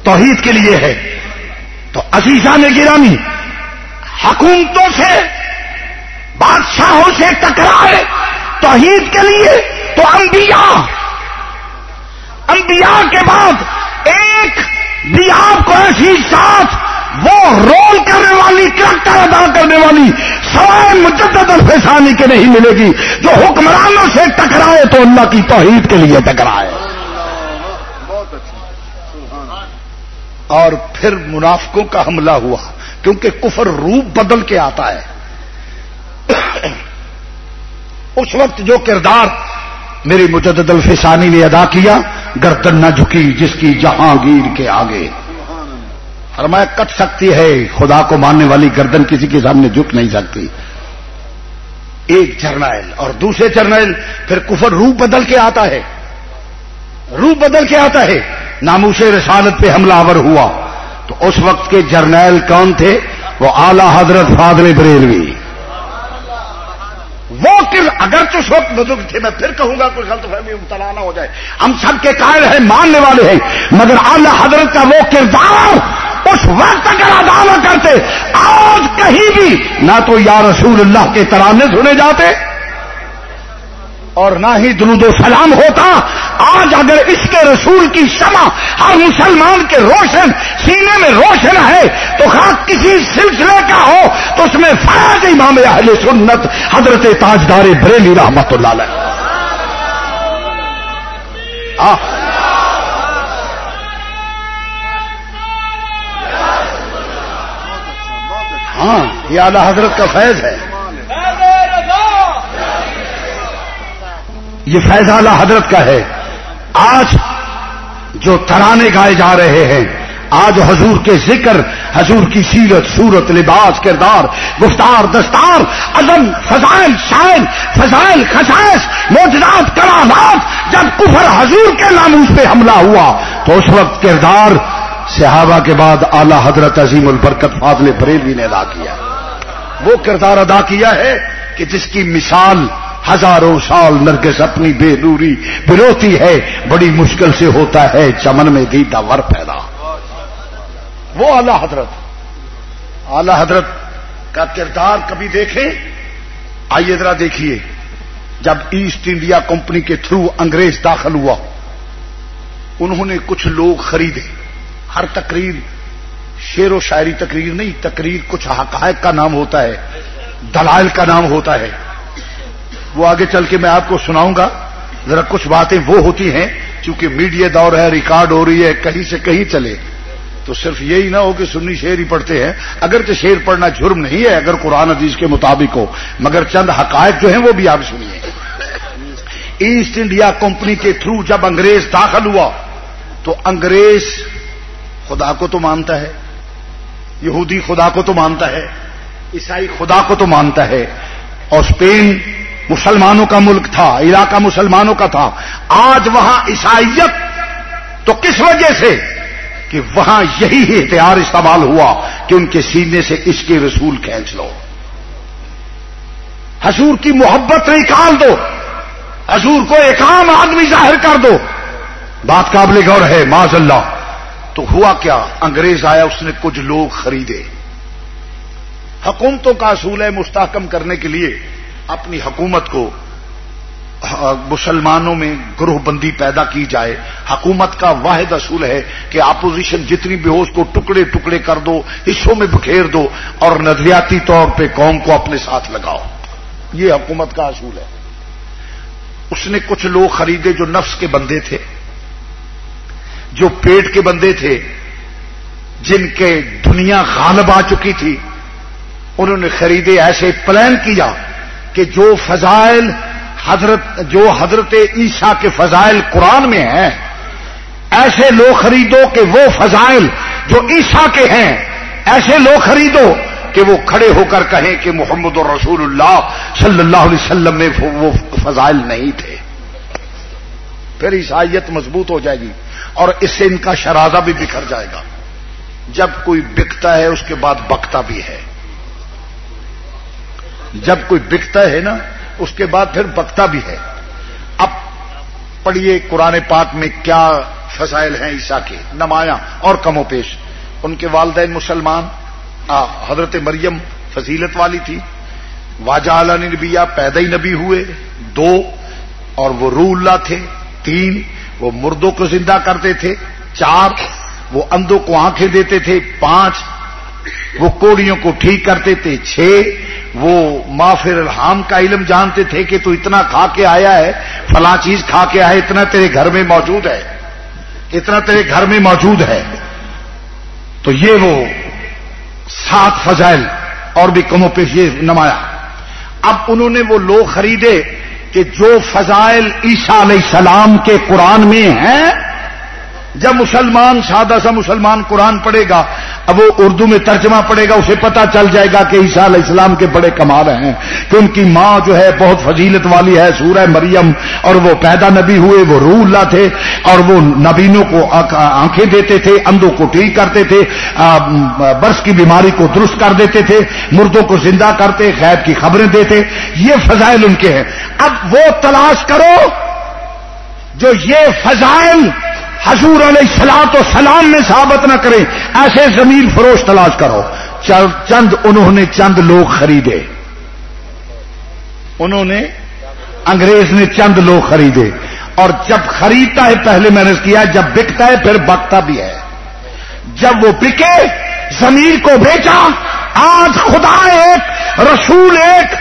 توحید کے لیے ہے۔ تو عزیزہ نے گرامی، حکومتوں سے، بادشاہوں سے ٹکرائے توحید کے لیے۔ تو انبیاء انبیاء کے بعد ایک بھی آپ کو ایسی ساتھ وہ رول کرنے والی کریکٹر ادا کرنے والی سوائے مجدد الفسانی کے نہیں ملے گی، جو حکمرانوں سے ٹکرائے تو اللہ کی توحید کے لیے ٹکرائے۔ اور پھر منافقوں کا حملہ ہوا، کیونکہ کفر روپ بدل کے آتا ہے۔ اس وقت جو کردار میری مجدد الفسانی نے ادا کیا، گردن نہ جھکی جس کی جہانگیر کے آگے۔ فرمایا کٹ سکتی ہے، خدا کو ماننے والی گردن کسی کے سامنے جھک نہیں سکتی۔ ایک جرنائل اور دوسرے جرنائل پھر کفر روح بدل کے آتا ہے۔ روح بدل کے آتا ہے۔ ناموش رسالت پہ حملہ آور ہوا۔ تو اس وقت کے جرنیل کون تھے؟ وہ اعلی حضرت فادل بریلوی۔ وہ اگر تو وقت بزرگ تھے، میں پھر کہوں گا کوئی غلط فہمی مبتلا نہ ہو جائے۔ ہم سب کے قائل ہیں، ماننے والے ہیں، مگر اعلی حضرت کا وہ کردار اس وقت اگر ادا نہ کرتے، آج کہیں بھی نہ تو یا رسول اللہ کے ترانے سنے جاتے اور نہ ہی درود و سلام ہوتا۔ آج اگر اس کے رسول کی شمع ہر مسلمان کے روشن سینے میں روشن ہے، تو خاص کسی سلسلے کا ہو، تو اس میں فیض امام اہل سنت حضرت تاجدار بریلی رحمت اللہ علیہ۔ ہاں یہ اعلی حضرت کا فیض ہے۔ یہ فیض اعلی حضرت کا ہے۔ آج جو ترانے گائے جا رہے ہیں، آج حضور کے ذکر، حضور کی سیرت، صورت، لباس، کردار، گفتار، دستار، عزم، فضائل، شائن، فضائل خسائش موجرات کرامات، جب کفر حضور کے نام اس پہ حملہ ہوا، تو اس وقت کردار صحابہ کے بعد اعلی حضرت عظیم البرکت فاضل بریلوی نے ادا کیا۔ وہ کردار ادا کیا ہے کہ جس کی مثال ہزاروں سال نرگس اپنی بے نوری بروتی ہے، بڑی مشکل سے ہوتا ہے، چمن میں دیتا ور پیدا۔ وہ اعلی حضرت اعلی حضرت کا کردار کبھی دیکھیں؟ آئیے ذرا دیکھیے۔ جب ایسٹ انڈیا کمپنی کے تھرو انگریز داخل ہوا، انہوں نے کچھ لوگ خریدے۔ ہر تقریر شعر و شاعری تقریر نہیں، تقریر کچھ حقائق کا نام ہوتا ہے، دلائل کا نام ہوتا ہے۔ وہ آگے چل کے میں آپ کو سناؤں گا۔ ذرا کچھ باتیں وہ ہوتی ہیں، چونکہ میڈیا دور ہے، ریکارڈ ہو رہی ہے، کہیں سے کہیں چلے۔ تو صرف یہی نہ ہو کہ سنی شعر ہی پڑھتے ہیں۔ اگر تو شعر پڑھنا جرم نہیں ہے، اگر قرآن عزیز کے مطابق ہو، مگر چند حقائق جو ہیں وہ بھی آپ سنیے۔ ایسٹ انڈیا کمپنی کے تھرو جب انگریز داخل ہوا، تو انگریز خدا کو تو مانتا ہے، یہودی خدا کو تو مانتا ہے، عیسائی خدا کو تو مانتا ہے۔ اور اسپین مسلمانوں کا ملک تھا علاقہ مسلمانوں کا تھا۔ آج وہاں عیسائیت تو کس وجہ سے؟ کہ وہاں یہی احتیاط استعمال ہوا کہ ان کے سینے سے اس کے رسول کھینچ لو۔ حضور کی محبت نکال دو۔ حضور کو ایک عام آدمی ظاہر کر دو۔ بات قابل غور ہے معذ اللہ تو ہوا کیا؟ انگریز آیا، اس نے کچھ لوگ خریدے۔ حکومتوں کا اصول ہے مستحکم کرنے کے لیے اپنی حکومت کو مسلمانوں میں گروہ بندی پیدا کی جائے۔ حکومت کا واحد اصول ہے کہ اپوزیشن جتنی بھی ہو، اس کو ٹکڑے ٹکڑے کر دو، حصوں میں بکھیر دو اور نظریاتی طور پہ قوم کو اپنے ساتھ لگاؤ۔ یہ حکومت کا اصول ہے۔ اس نے کچھ لوگ خریدے جو نفس کے بندے تھے۔ جو پیٹ کے بندے تھے، جن کے دنیا غالب آ چکی تھی، انہوں نے خریدے ایسے پلان کیا کہ جو فضائل حضرت، جو حضرت عیسیٰ کے فضائل قرآن میں ہیں، ایسے لوگ خریدو کہ وہ فضائل جو عیسیٰ کے ہیں، ایسے لوگ خریدو کہ وہ کھڑے ہو کر کہیں کہ محمد الرسول اللہ صلی اللہ علیہ وسلم میں وہ فضائل نہیں تھے۔ پھر عیسائیت مضبوط ہو جائے گی۔ اور اس سے ان کا شرازہ بھی بکھر جائے گا۔ جب کوئی بکتا ہے، اس کے بعد بکتا بھی ہے۔ جب کوئی بکتا ہے نا، اس کے بعد پھر بکتا بھی ہے۔ اب پڑھیے قرآن پاک میں کیا فضائل ہیں عیسا کے۔ نمایاں اور کم و پیش۔ ان کے والدین مسلمان۔ حضرت مریم فضیلت والی تھی۔ واجہ اعلی نبیا پیدا ہی نبی ہوئے۔ دو اور وہ روح اللہ تھے۔ تین وہ مردوں کو زندہ کرتے تھے، چار، وہ اندوں کو آنکھیں دیتے تھے، پانچ، وہ کوڑیوں کو ٹھیک کرتے تھے، چھ، وہ مافر الحام کا علم جانتے تھے کہ تو اتنا کھا کے آیا ہے، فلاں چیز کھا کے آیا اتنا تیرے گھر میں موجود ہے، اتنا تیرے گھر میں موجود ہے۔ تو یہ وہ سات فضائل اور بھی کموں پہ یہ نمایا اب انہوں نے وہ لوگ خریدے۔ کہ جو فضائل عیسیٰ علیہ السلام کے قرآن میں ہیں جب مسلمان سادہ سا مسلمان قرآن پڑھے گا، اب وہ اردو میں ترجمہ پڑے گا، اسے پتا چل جائے گا کہ عیسیٰ علیہ السلام کے بڑے کمال ہیں، کہ ان کی ماں جو ہے بہت فضیلت والی ہے، سورہ مریم، اور وہ پیدا نبی ہوئے، وہ روح اللہ تھے، اور وہ نبینوں کو آنکھیں دیتے تھے اندوں کو ٹھیک کرتے تھے برس کی بیماری کو درست کر دیتے تھے، مردوں کو زندہ کرتے خیر کی خبریں دیتے، یہ فضائل ان کے ہیں۔ اب وہ تلاش کرو جو یہ فضائل حضور علیہ السلاط و سلام میں ثابت نہ کریں، ایسے زمین فروش تلاش کرو۔ چند، انہوں نے چند لوگ خریدے۔ انہوں نے، انگریز نے چند لوگ خریدے۔ اور جب خریدتا ہے، پہلے میں نے کیا، جب بکتا ہے، پھر بکتا بھی ہے۔ جب وہ بکے زمین کو بیچا، آج خدا ایک، رسول ایک،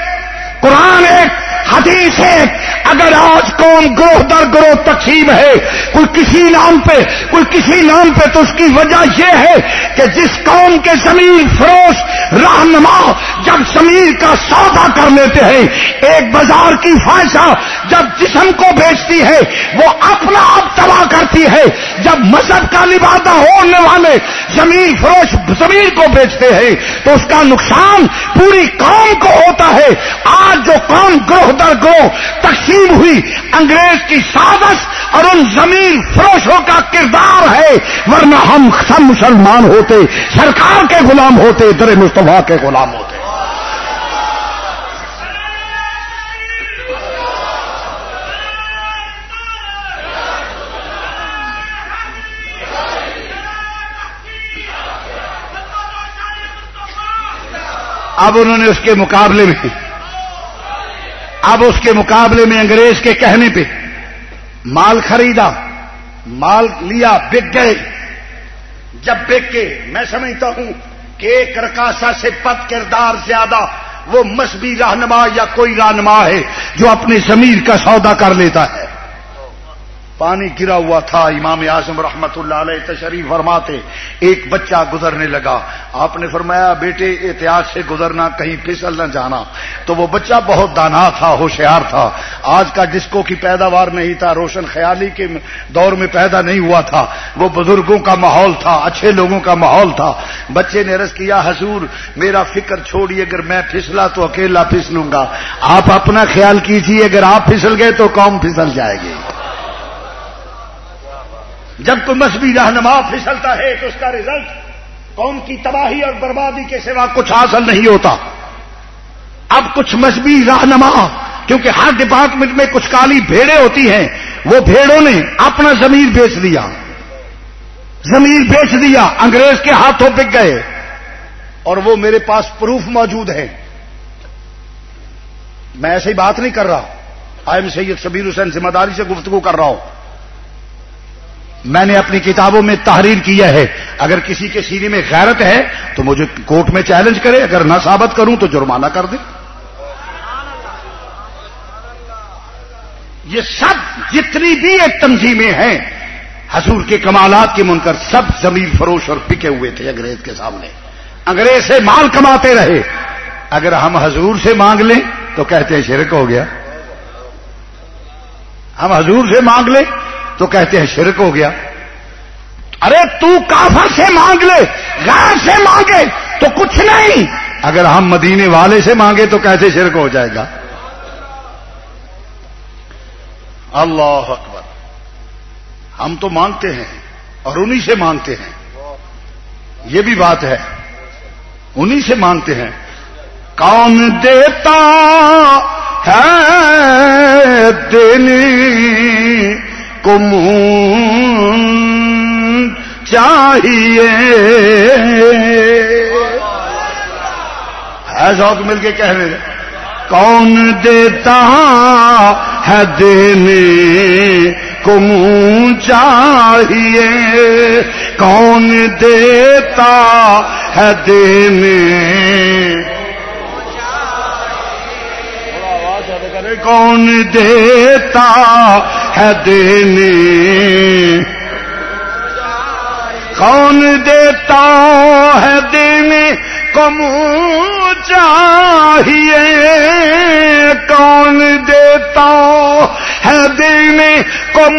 قرآن ایک، حدیث ہے اگر آج قوم گروہ در گروہ تقسیم ہے، کوئی کسی نام پہ، کوئی کسی نام پہ تو اس کی وجہ یہ ہے کہ جس قوم کے زمین فروش رہنما جب زمین کا سودا کر لیتے ہیں، ایک بازار کی فائشہ جب جسم کو بیچتی ہے، وہ اپنا آپ تباہ کرتی ہے۔ جب مذہب کا لبادہ ہونے والے زمین فروش زمین کو بیچتے ہیں، تو اس کا نقصان پوری قوم کو ہوتا ہے۔ آج جو قوم گروہ در گروہ تقسیم ہوئی۔ انگریز کی سازش اور ان زمین فروشوں کا کردار ہے، ورنہ ہم سب مسلمان ہوتے، سرکار کے غلام ہوتے، در مصطفیٰ کے غلام ہوتے۔ اب انہوں نے اس کے مقابلے میں اب اس کے مقابلے میں انگریز کے کہنے پہ مال خریدا، مال لیا، بک گئے۔ جب بک کے میں سمجھتا ہوں کہ ایک رکاسا سے پت کردار زیادہ وہ مسبی رہنما یا کوئی رہنما ہے جو اپنی ضمیر کا سودا کر لیتا ہے۔ پانی گرا ہوا تھا، امام اعظم رحمت اللہ علیہ تشریف فرماتے، ایک بچہ گزرنے لگا۔ آپ نے فرمایا، بیٹے، احتیاط سے گزرنا، کہیں پھسل نہ جانا۔ تو وہ بچہ بہت دانا تھا، ہوشیار تھا۔ آج کا ڈسکو کی پیداوار نہیں تھا، روشن خیالی کے دور میں پیدا نہیں ہوا تھا۔ وہ بزرگوں کا ماحول تھا، اچھے لوگوں کا ماحول تھا۔ بچے نے رس کیا، حضور، میرا فکر چھوڑیے، اگر میں پھسلا تو اکیلا پھسلوں گا۔ آپ اپنا خیال کیجیے اگر آپ پھسل گئے تو قوم پھسل جائے گی۔ جب کوئی مذہبی رہنما پھسلتا ہے تو اس کا رزلٹ قوم کی تباہی اور بربادی کے سوا کچھ حاصل نہیں ہوتا۔ اب کچھ مذہبی رہنما کیونکہ ہر ڈپارٹمنٹ میں کچھ کالی بھیڑے ہوتی ہیں، وہ بھیڑوں نے اپنا زمین بیچ دیا۔ زمین بیچ دیا، انگریز کے ہاتھوں بک گئے۔ اور وہ میرے پاس پروف موجود ہے میں ایسی بات نہیں کر رہا۔ آئی ایم سید شبیر حسین ذمہ داری سے گفتگو کر رہا ہوں۔ میں نے اپنی کتابوں میں تحریر کیا ہے، اگر کسی کے سینے میں غیرت ہے، تو مجھے کورٹ میں چیلنج کرے، اگر نہ ثابت کروں تو جرمانہ کر دے۔ یہ سب جتنی بھی ایک تنظیمیں ہیں حضور کے کمالات کے منکر سب زمین فروش اور پکے ہوئے تھے انگریز کے سامنے۔ انگریز سے مال کماتے رہے۔ اگر ہم حضور سے مانگ لیں تو کہتے ہیں شرک ہو گیا۔ ہم حضور سے مانگ لیں تو کہتے ہیں شرک ہو گیا۔ ارے تو کافر سے مانگ لے، غیر سے مانگے تو کچھ نہیں۔ اگر ہم مدینے والے سے مانگے تو کیسے شرک ہو جائے گا؟ اللہ اکبر۔ ہم تو مانگتے ہیں اور انہی سے مانگتے ہیں۔ یہ بھی بات ہے۔ انہی سے مانگتے ہیں۔ کون دیتا ہے دینی؟ چاہیے۔ ہے ذوق مل کے کہہ رہے کون دیتا ہے دینے کو منہ چاہیے؟ کون دیتا ہے دینے کون دیتا ہے دینے کون دیتا ہے دینے کو چاہیے؟ کون دیتا ہے دینے کم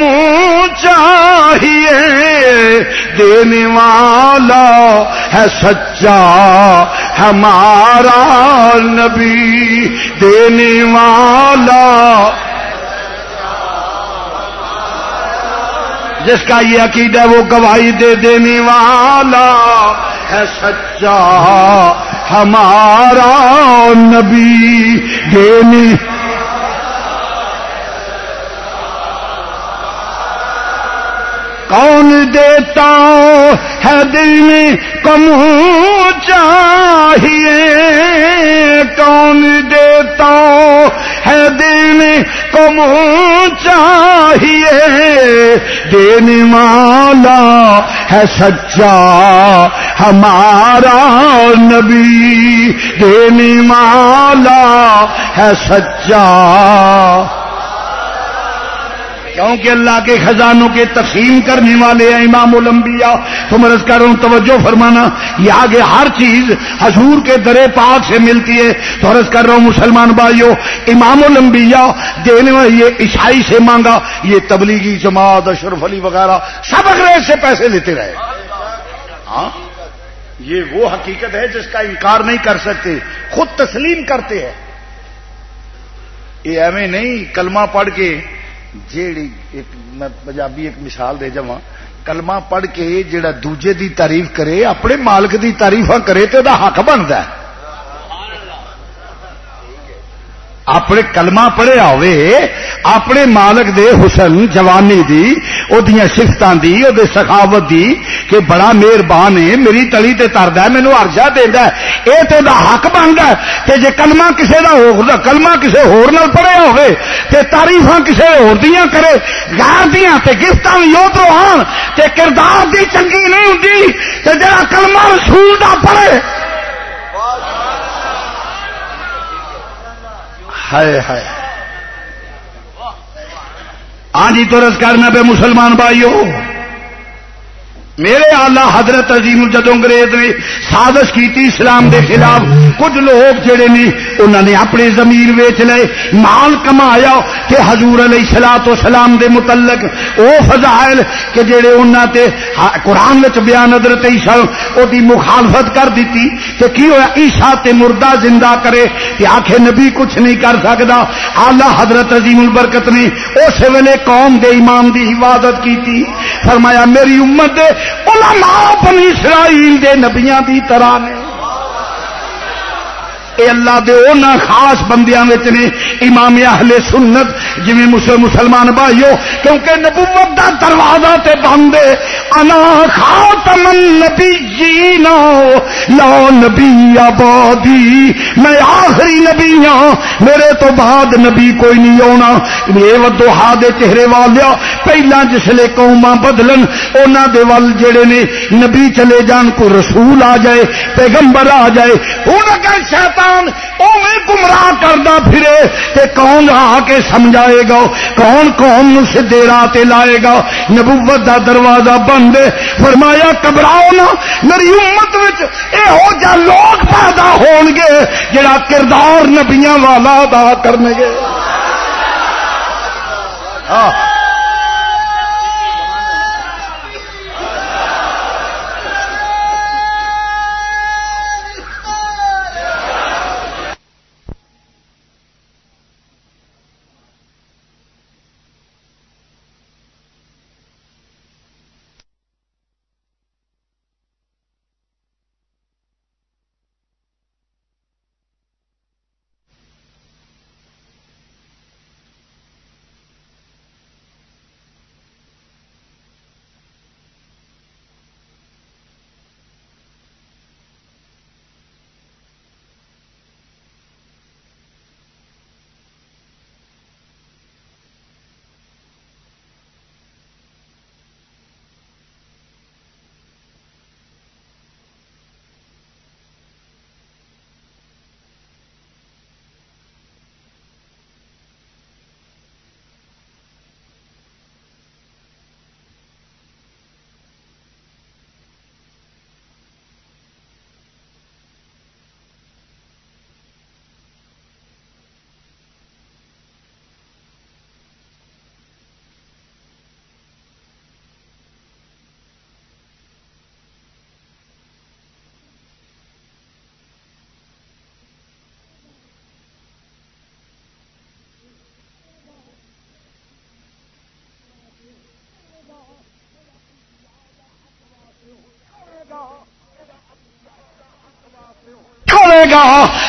چاہیے، دینے والا ہے سچا، ہمارا نبی، دینے والا۔ جس کا یہ عقید ہے، وہ گواہی دے، دینے والا ہے سچا، ہمارا نبی، دینے کون دیتا ہے دل میں کم چاہیے؟ کون دیتا ہے دل میں کم چاہیے؟ دینے والا ہے سچا، ہمارا نبی۔ دینے والا ہے سچا۔ کیونکہ اللہ کے خزانوں کے تقسیم کرنے والے ہیں امام الانبیاء۔ تو میں رض کر رہا ہوں، توجہ فرمانا، یہ آگے ہر چیز حضور کے درے پاک سے ملتی ہے۔ تو عرض کر رہا ہوں، مسلمان بھائیوں امام الانبیاء دینے والے یہ عیسائی سے مانگا، یہ تبلیغی جماعت، اشرف علی وغیرہ، سب انگریز سے پیسے لیتے رہے۔ ہاں؟ یہ وہ حقیقت ہے جس کا انکار نہیں کر سکتے، خود تسلیم کرتے ہیں۔ یہ ایویں نہیں، کلمہ پڑھ کے جیڑی ایک میں پنجابی ایک مثال دے جا کلمہ پڑھ کے جیڑا دوجے دی تعریف کرے، اپنے مالک دی تعریف کرے تو حق بنتا ہے۔ اپنے کلمہ پڑھیا ہوئے اپنے مالک دے حسن، جوانی دی، او دیاں شفتاں دی، او دے سخاوت دی کہ بڑا مہربان ہے، میری تلی تے تردا ہے، مینوں ارجا دیندا ہے۔ اے تے حق بندا ہے کہ جے کلمہ کسے دا ہو، کلمہ کسے ہور نال پڑھیا ہوئے تے تعریفاں کسے ہور دیاں کرے غیر دیاں تے گفتاں آن کردار دی چنگی نہیں ہوندی، تے جڑا کلمہ رسول دا پڑھے ہائے ہائے۔ آج ہی تو رس کرنا پہ مسلمان بھائیو۔ میرے آلہ حضرت عظیم جدو انگریز نے سازش کی اسلام دے خلاف، کچھ لوگ جڑے نے انہوں نے اپنے زمیر ویچ لے، مال کمایا کہ حضور علیہ سلا تو سلام دے متعلق، او فضائل کہ جڑے انہوں تے قرآن بیان حضرت عیسا وہ مخالفت کر دیتی کہ کی ہوا عیسا تے مردہ زندہ کرے کہ آخے نبی کچھ نہیں کر سکتا آلہ حضرت عظیم البرکت نے اس ویلے قوم دے امام دی حفاظت کی فرمایا، میری امت دے علماء بنی اسرائیل دے نبیاں دی طرح نے۔ اے اللہ دے اونا خاص بندیاں وچ نے امام اہل سنت جویں مسلمان بھائیو، کیونکہ نبوت دا دروازہ تے بند ہے۔ انا خاتم النبیین، لا نبی آبادی۔ میں آخری نبی ہاں میرے تو بعد نبی کوئی نہیں آنا یہ ودوہا دے چہرے والیا، پہلا جسلے قوماں بدلن، اونا دے ول جڑے نے نبی چلے جان کو رسول آ جائے، پیغمبر آ جائے۔ ہن اگر شیطان انسان اوے گمراہ کرتا پھرے تے کون آ کے سمجھائے گا؟ کون قوم نو سیدے راہ لائے گا؟ نبوت دا دروازہ بند فرمایا، گھبراؤ نا میری امت یہو جا لوگ پیدا ہون گے جڑا کردار نبیاں والا ادا کرنے گے ہاں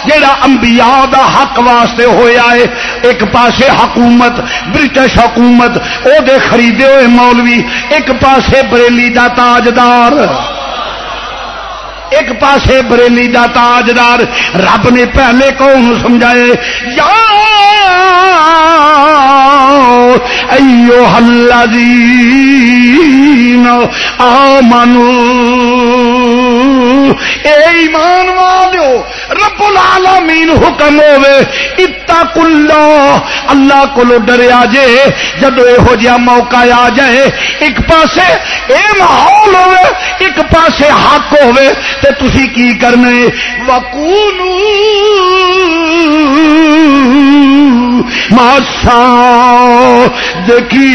گا جڑا انبیاء دا حق واسطے ہویا ہے، ایک پاسے حکومت، برٹش حکومت، او دے خریدے ہوئے مولوی، ایک پاسے بریلی دا تاجدار۔ ایک پاسے بریلی دا تاجدار، رب نے پہلے کون سمجھائے؟ یا ایو الذین آمنو اے ایمان والو رب العالمین حکم ہوے اتق اللہ اللہ کو ڈریا جے، جدو یہو جہا موقع آ جائے، ایک پاسے اے ماحول ہوے ایک پاسے حق ہوے تے تسی کی کرنے؟ وقولو ماسا دیکھی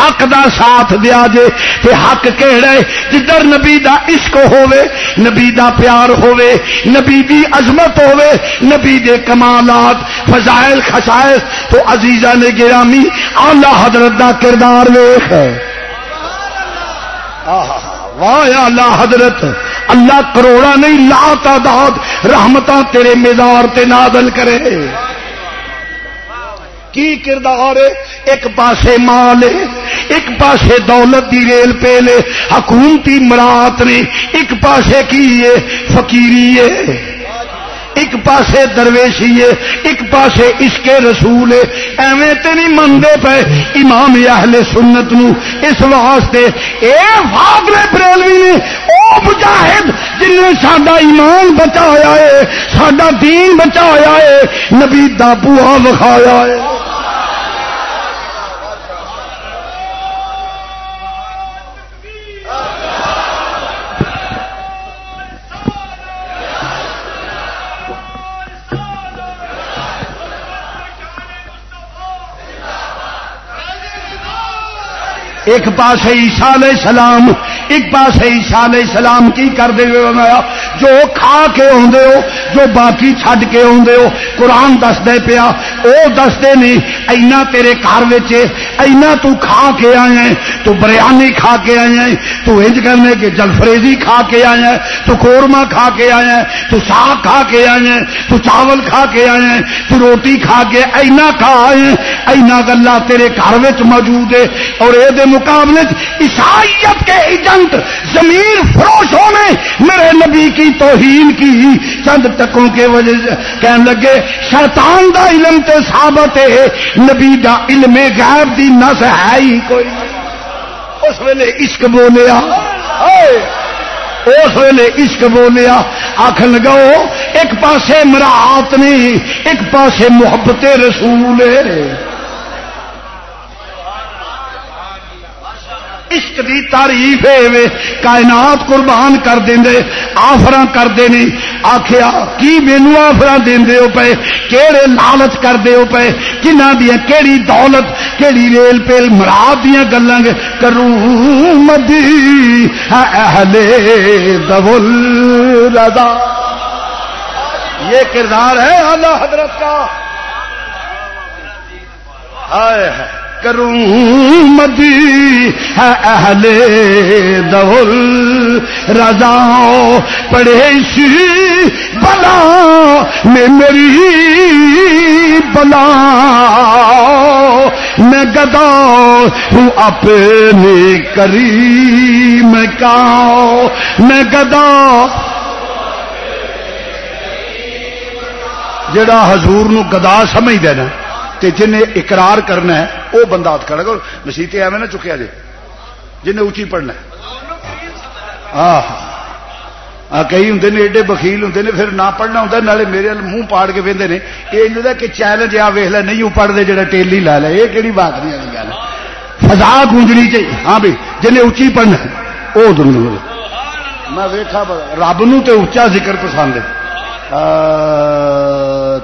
حق دا ساتھ دیا جے، تے حق کہڑا ہے؟ جدھر نبی دا عشق ہوے نبی دا پیار ہوے نبی دی عظمت ہوے نبی دے کمالات، فضائل، خصائص، تو عزیزہ نے گرامی، اعلی حضرت دا کردار ویخ ہے واہ اللہ حضرت، اللہ کروڑا نہیں لا تعداد رحمتہ تیرے مزار تے نادل کرے۔ کی کردار ایک پاسے مال ایک پاسے دولت دی ریل پیلے حکومتی مرات نے ایک پاسے کی فکیری ایک پاسے درویشی ہے، ایک پاسے عشق رسول ہے۔ ایویں تے نہیں منگے پے امام اہل سنت نو۔ اس واسطے اے فاضل بریلوی نے، او مجاہد جن نے ساڈا ایمان بچایا ہے، ساڈا دین بچایا ہے، نبی دا بوا وکھایا ہے۔ ایک پاس عیسیٰ علیہ السلام، ایک پاس عیسیٰ علیہ السلام، کی کر دے جو کھا کے آدھے ہو جو باقی چھڈ کے آدھے ہو، قرآن دستے پیا وہ دستے نہیں، اینا تیرے گھر اینا تو کھا کے آیا تو بریانی کھا کے آیا تو انج کرنے کے جلفریزی کھا کے آیا تو قورمہ کھا کے آیا تو ساگ کھا کے آیا تو چاول کھا کے آیا تو روٹی کھا کے اینا کھا آئے اینا گلا تیرے گھر موجود ہے، اور یہ مقابلے عیسائیت کے ایجنٹ زمین فروشوں نے میرے نبی کی توہین کی، چند ٹکوں کے وجہ سے کہنے لگے، شیطان دا علم تے ثابت ہے، نبی دا علم غیب دی نس ہے ہی کوئی اس ویلے عشق بولیا۔ اس ویلے عشق بولیا۔ آخ لگاؤ ایک پاسے مرات نے ایک پاسے محبت رسول ہے۔ عشق دی تعریف ہے کائنات قربان کر دیں آفر کرتے ہیں آخیا کی مینو آفر دے ہو پے کہڑے لالچ کرتے ہو پے کنہ دیا کہڑی دولت کہڑی ریل پیل؟ مراد دیا گلا کروں مدی اہل دبل رضا۔ یہ کردار ہے اللہ حضرت کا۔ آئے ہے کروں مدی ہے اہل دول۔ رضا پڑے سی بلا میں میری بلا میں گدا ہوں اپنے کری میں کا میں گدا جڑا حضور نو گدا سمجھ دینا تے جن اقرار کرنا ہے، وہ بندہ ہاتھ کھڑا مسیطے ایویں نہ چکیا جی جن اچھی پڑھنا کئی ہوں نے، ایڈے بخیل ہوں نے، پھر نہ پڑھنا ہوں نالے میرے منہ پاڑ کے پہنتے ہیں یہ کہ چیلنج آ ویخ لے، نہیں پڑھتے جا ٹیلی لا لے۔ یہ کہڑی بات نہیں والی جی گل۔ فضا گونجنی چاہیے ہاں بھائی جن اچھی پڑھنا وہ دنیا میں ویٹا رب نو تے اچا ذکر پسند ہے۔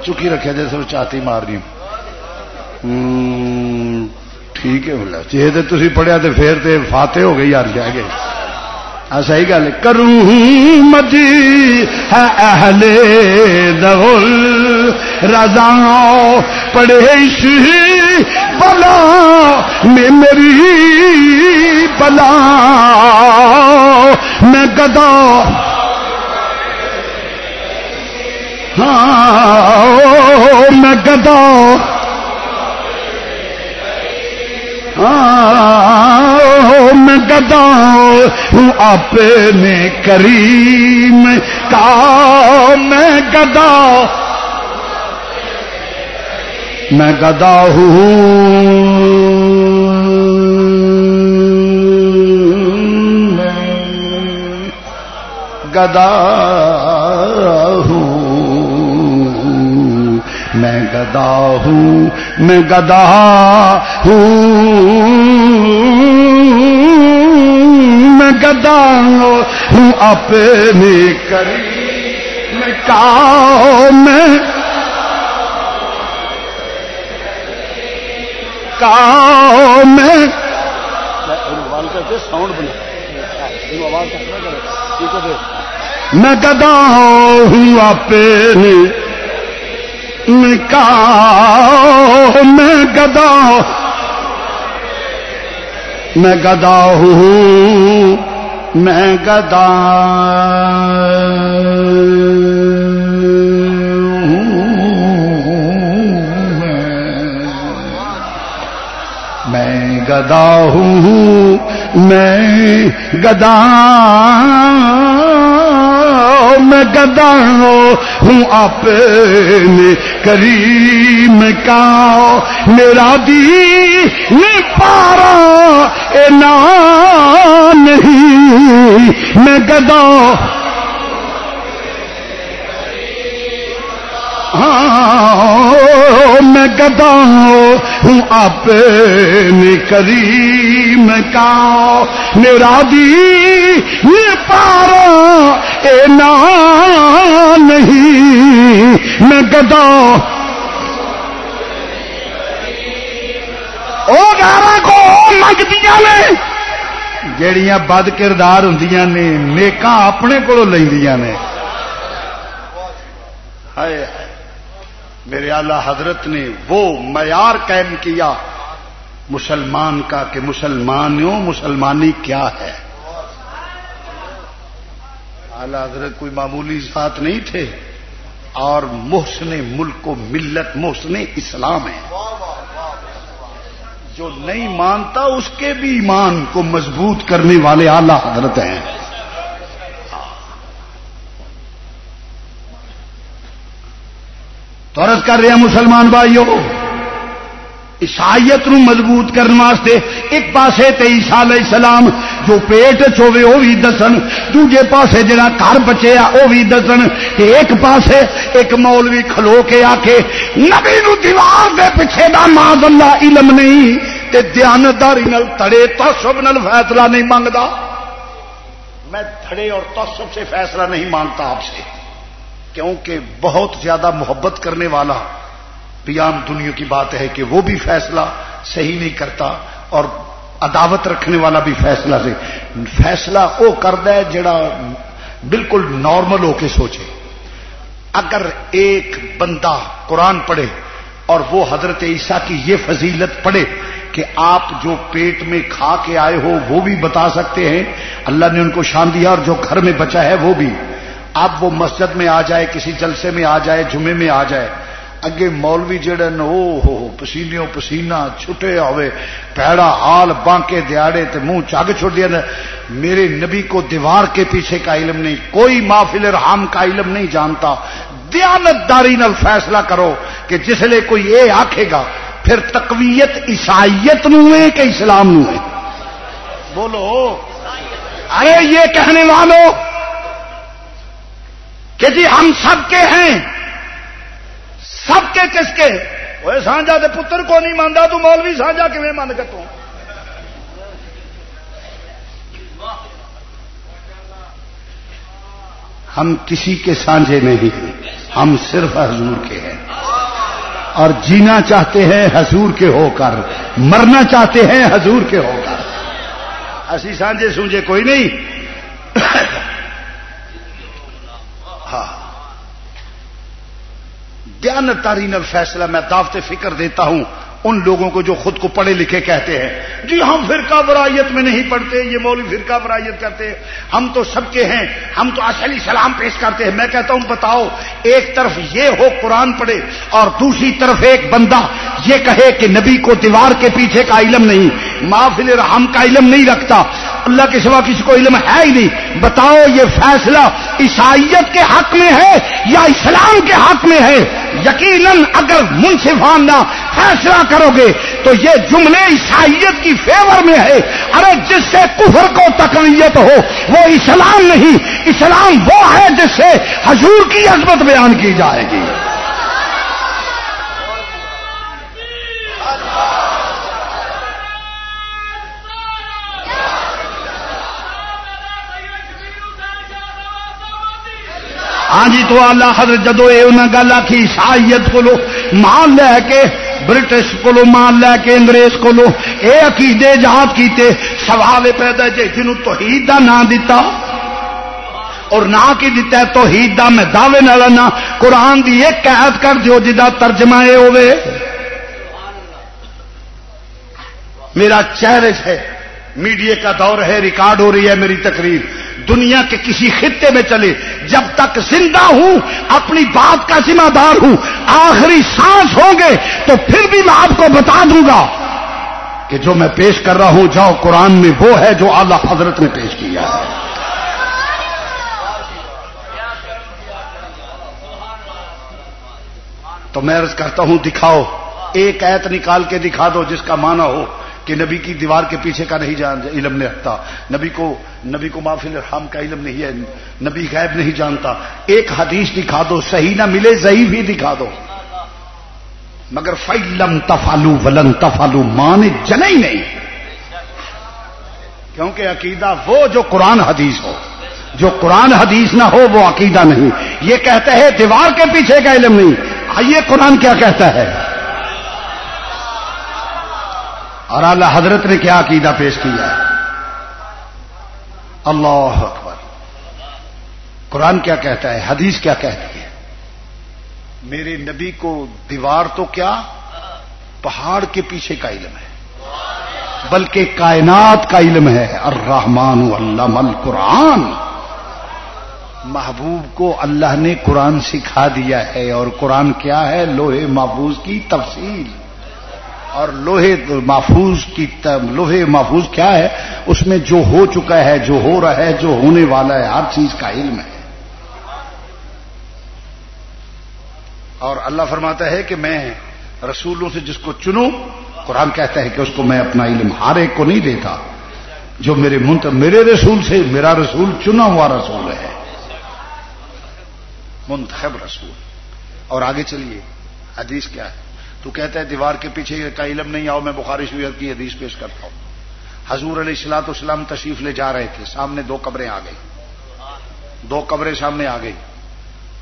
چکی رکھے جیسے چاتی مارنی ٹھیک ہے بولا جی۔, جی، تو تھی پڑھیا تو پھر تو فاتح ہو گئی، یار جائے گئے صحیح گل کروں مجی ہے اہل دول رضا پڑھے بلا میں میری بلا۔ میں گدا۔ ہاں میں گدا۔ ہاں، میں گدا ہوں اپنے کریم کا میں گدا میں گدا ہوں گدا گدا ہوں، میں گدا ہوں۔ میں گدا ہوں اپنے کری میں کا میں کا میں ساؤنڈ بنا میں گدا ہوں اپنے کا میں گدا میں گدا ہوں میں گدا میں گدا ہوں۔ میں گدا میں گدا ہوں اپنے کریم کا۔ میرا دی پارا، اے نہیں۔ میں گدا ہاں۔ میں گدا ہوں آپ نے کریم کا میرا دی یہ پارا، اے نا نہیں، میں گدا او گارا کو منگدیا نے جڑیاں بد کردار ہوں نے، نیکاں اپنے کو لیا نے۔ ہائے۔ میرے آلہ حضرت نے وہ معیار قائم کیا مسلمان کا کہ مسلمانوں مسلمانی کیا ہے۔ آلہ حضرت کوئی معمولی ذات نہیں تھے اور محسن ملک و ملت، محسن اسلام ہے۔ جو نہیں مانتا اس کے بھی ایمان کو مضبوط کرنے والے اعلی حضرت ہیں۔ تو عرض کر رہے ہیں مسلمان بھائیوں عیسائیت نو مضبوط کرنے واسطے ایک پاسے تے عیسیٰ علیہ السلام جو پیٹ چوے وہ بھی دسن، دوجے پاسے جڑا گھر بچے آ وہ بھی دسن ایک پاسے ایک مولوی کھلو کے آ کے نبی نو دیوار دے پیچھے دا ماض اللہ علم نہیں، تے دیانتداری نال تڑے تصب نال فیصلہ نہیں مانگتا میں تھڑے اور تصب سے فیصلہ نہیں مانگتا آپ سے۔ کیونکہ بہت زیادہ محبت کرنے والا بیان دنیا کی بات ہے کہ وہ بھی فیصلہ صحیح نہیں کرتا اور عداوت رکھنے والا بھی فیصلہ سے فیصلہ وہ کرتا ہے جڑا بالکل نارمل ہو کے سوچے۔ اگر ایک بندہ قرآن پڑھے اور وہ حضرت عیسیٰ کی یہ فضیلت پڑھے کہ آپ جو پیٹ میں کھا کے آئے ہو وہ بھی بتا سکتے ہیں۔ اللہ نے ان کو شان دیا اور جو گھر میں بچا ہے وہ بھی۔ اب وہ مسجد میں آ جائے، کسی جلسے میں آ جائے، جمعے میں آ جائے، اگے مولوی جڑن او ہو پسینوں پسینہ چھٹے ہوئے، پیڑا حال بانکے دیاڑے تے منہ چگ چھوڑ دیا میرے نبی کو دیوار کے پیچھے کا علم نہیں، کوئی محفل رحم کا علم نہیں جانتا۔ دیانت داری نل فیصلہ کرو کہ جس لیے کوئی اے آکھے گا، پھر تقویت عیسائیت نو ہے کہ اسلام نو ہے بولو۔ ارے یہ کہنے والوں کہ جی ہم سب کے ہیں۔ سب کے کس کے؟ وہ سانجا دے پتر کو نہیں مانتا تو مولوی سانجا کیون من کے تو؟ ہم کسی کے سانجے نہیں ہیں۔ ہم صرف حضور کے ہیں۔ اور جینا چاہتے ہیں حضور کے ہو کر، مرنا چاہتے ہیں حضور کے ہو کر۔ اسی سانجے سونجے کوئی نہیں ہاں دیانتاری نل فیصلہ میں دعوت فکر دیتا ہوں، ان لوگوں کو جو خود کو پڑھے لکھے کہتے ہیں۔ جی ہم فرقہ برائیت میں نہیں پڑھتے، یہ مولوی فرقہ برائیت کرتے۔ ہم تو سب کے ہیں، ہم تو اصلی سلام پیش کرتے ہیں۔ میں کہتا ہوں، بتاؤ، ایک طرف یہ ہو قرآن پڑھے اور دوسری طرف ایک بندہ یہ کہے کہ نبی کو دیوار کے پیچھے کا علم نہیں۔ معافل رحم کا علم نہیں رکھتا۔ اللہ کے سوا کسی کو علم ہے ہی نہیں۔ بتاؤ یہ فیصلہ عیسائیت کے حق میں ہے یا اسلام کے حق میں ہے؟ یقیناً اگر منصفانہ فیصلہ کرو گے تو یہ جملے عیسائیت کی فیور میں ہے۔ ارے، جس سے کفر کو تقویت ہو، وہ اسلام نہیں۔ اسلام وہ ہے جس سے حضور کی عظمت بیان کی جائے گی۔ ہاں جی تو اللہ حضرت جدو یہ انہیں گل آخی عیسائیت کو مان لے کے، برٹش کو مان لے کے، انگریز کو یہ عقیدے جہاد کیتے، سوال پیدا جی جنہوں توحید دا نام دیتا اور نہ کی دیتا ہے، توحید دا میں دعوے نہ لینا قرآن دی ایک قید کر دیو جی جدا ترجمہ یہ ہوئے میرا چہرے ہے میڈیا کا دور ہے، ریکارڈ ہو رہی ہے میری تقریر۔ دنیا کے کسی خطے میں چلے، جب تک زندہ ہوں، اپنی بات کا ذمہ دار ہوں، آخری سانس ہوں گے، تو پھر بھی میں آپ کو بتا دوں گا کہ جو میں پیش کر رہا ہوں، جاؤ قرآن میں وہ ہے جو اعلی حضرت نے پیش کیا ہے۔ تو میں عرض کرتا ہوں، دکھاؤ، ایک ایت نکال کے دکھا دو جس کا معنی ہو کہ نبی کی دیوار کے پیچھے کا نہیں جان، علم نہیں رکھتا نبی کو نبی کو معافی الرحم کا علم نہیں ہے، نبی غیب نہیں جانتا۔ ایک حدیث دکھا دو، صحیح نہ ملے ضعیف ہی دکھا دو۔ مگر فیلم تفالو ولن تفالو ماں نے جنا ہی نہیں۔ کیونکہ عقیدہ وہ جو قرآن حدیث ہو۔ جو قرآن حدیث نہ ہو، وہ عقیدہ نہیں۔ یہ کہتا ہے دیوار کے پیچھے کا علم نہیں۔ آئیے قرآن کیا کہتا ہے۔ اور اللہ حضرت نے کیا عقیدہ پیش کیا ہے؟ اللہ اکبر۔ قرآن کیا کہتا ہے؟ حدیث کیا کہتی ہے؟ میرے نبی کو دیوار تو کیا؟ پہاڑ کے پیچھے کا علم ہے۔ بلکہ کائنات کا علم ہے۔ الرحمن علم القرآن۔ محبوب کو اللہ نے قرآن سکھا دیا ہے اور قرآن کیا ہے؟ لوہے محفوظ کی تفصیل۔ اور لوہے محفوظ کی لوہے محفوظ کیا ہے؟ اس میں جو ہو چکا ہے، جو ہو رہا ہے، جو ہونے والا ہے، ہر چیز کا علم ہے۔ اور اللہ فرماتا ہے کہ میں رسولوں سے جس کو چنوں، قرآن کہتا ہے کہ اس کو میں اپنا علم ہر ایک کو نہیں دیتا۔ جو میرے منت، میرے رسول سے، میرا رسول چنا ہوا رسول ہے۔ منتخب رسول۔ اور آگے چلیے، حدیث کیا ہے؟ تو کہتا ہے دیوار کے پیچھے کا علم نہیں، آؤ میں بخاری شویت کی حدیث پیش کرتا ہوں۔ حضور علیہ السلاط اسلام تشریف لے جا رہے تھے، سامنے دو قبریں آ گئی دو قبریں سامنے آ گئی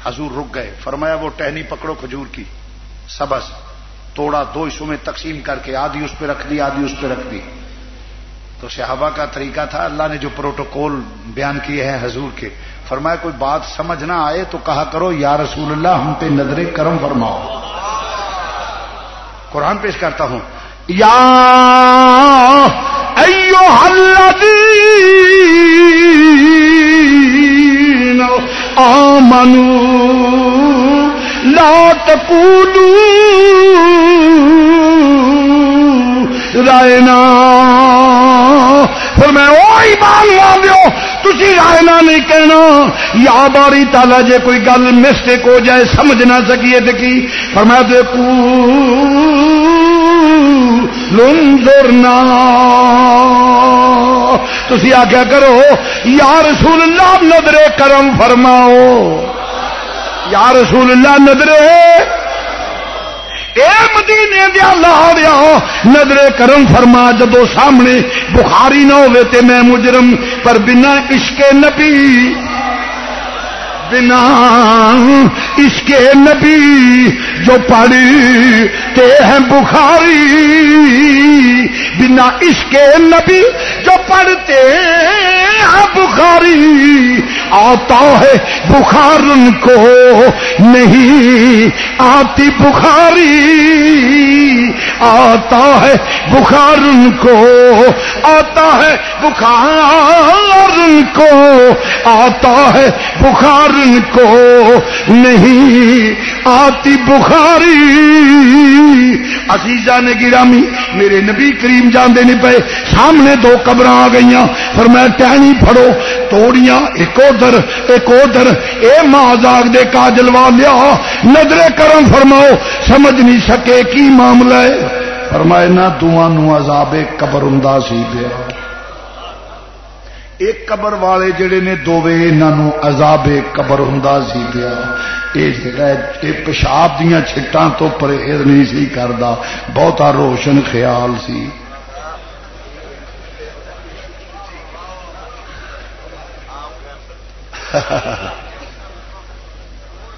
حضور رک گئے۔ فرمایا وہ ٹہنی پکڑو کھجور کی۔ سبز، توڑا، دو حصوں میں تقسیم کر کے آدھی اس پہ رکھ دی، آدھی اس پہ رکھ دی۔ تو صحابہ کا طریقہ تھا، اللہ نے جو پروٹوکول بیان کیے ہیں حضور کے، فرمایا کوئی بات سمجھ نہ آئے تو کہا کرو، یا رسول اللہ، ہم پہ نظر کرم فرماؤ۔ قرآن پیش کرتا ہوں۔ یا ایو آمنو لا تقولو رائنا پھر میں وہی بال لا تھی رائنا نہیں کہنا۔ یا باری تالا جے کوئی گل مسٹیک ہو جائے، سمجھ نہ سکیے تو کی۔ پر میں دیکھوں لنظرنا تھی آگیا کرو، یا رسول اللہ نظرے کرم فرماؤ۔ یا رسول اللہ نظرے اے مدینے دیا لا نظرے کرم فرما جدو سامنے بخاری نہ ہوئے تے میں مجرم، پر بنا عشق نبی۔ بنا اس کے نبی جو پڑھتے ہیں بخاری، بنا اس کے نبی جو پڑھتے ہیں بخاری۔ آتا ہے بخار ان کو نہیں، آتی بخاری۔ آتا ہے بخار ان کو، آتا ہے بخار ان کو، آتا ہے بخار کو نہیں آتی بخاری۔ عزیزہ نے گرامی، میرے نبی کریم جانے نہیں پے سامنے دو قبر آ گئی پر میں ٹہنی پھڑو۔ توڑیاں، ایک ادھر ایک ادھر اے ماں جاگ دے کا جلوا لیا نظرے کرم فرماؤ۔ سمجھ نہیں سکے کی معاملہ ہے۔ فرمائے نہ دعا نو عذاب قبر ہوں سی پیا۔ ایک قبر والے جڑے نے دووے انہوں عذاب قبر ہوں سی پیا۔ یہ جڑا یہ پیشاب دیا چھٹان تو پرہیز نہیں سی کرتا بہتا روشن خیال سی۔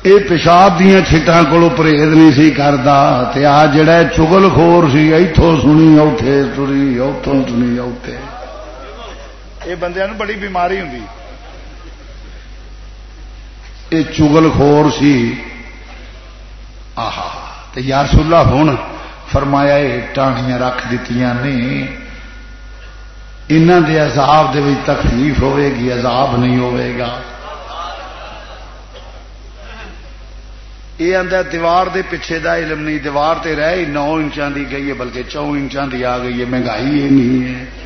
یہ پیشاب دیا چھٹان کو پرہیز نہیں سی کرتا آ جڑا چگل خور سی اتوں سنی اوتے تری اتوں سنی اوتے یہ بندے بڑی بیماری ہوں یہ چگل خور سی۔ آہا یار سلا ہوں فرمایا یہ ٹانیاں رکھ دیتی نے۔ انہوں دے عذاب دے تکلیف ہوے گی، عذاب نہیں ہوے گا۔ یہ آتا دیوار دے پیچھے دا علم نہیں، دیوار تے رہ نو انچان دی گئی ہے، بلکہ چو انچان دی آ گئی ہے، مہنگائی یہ نہیں ہے۔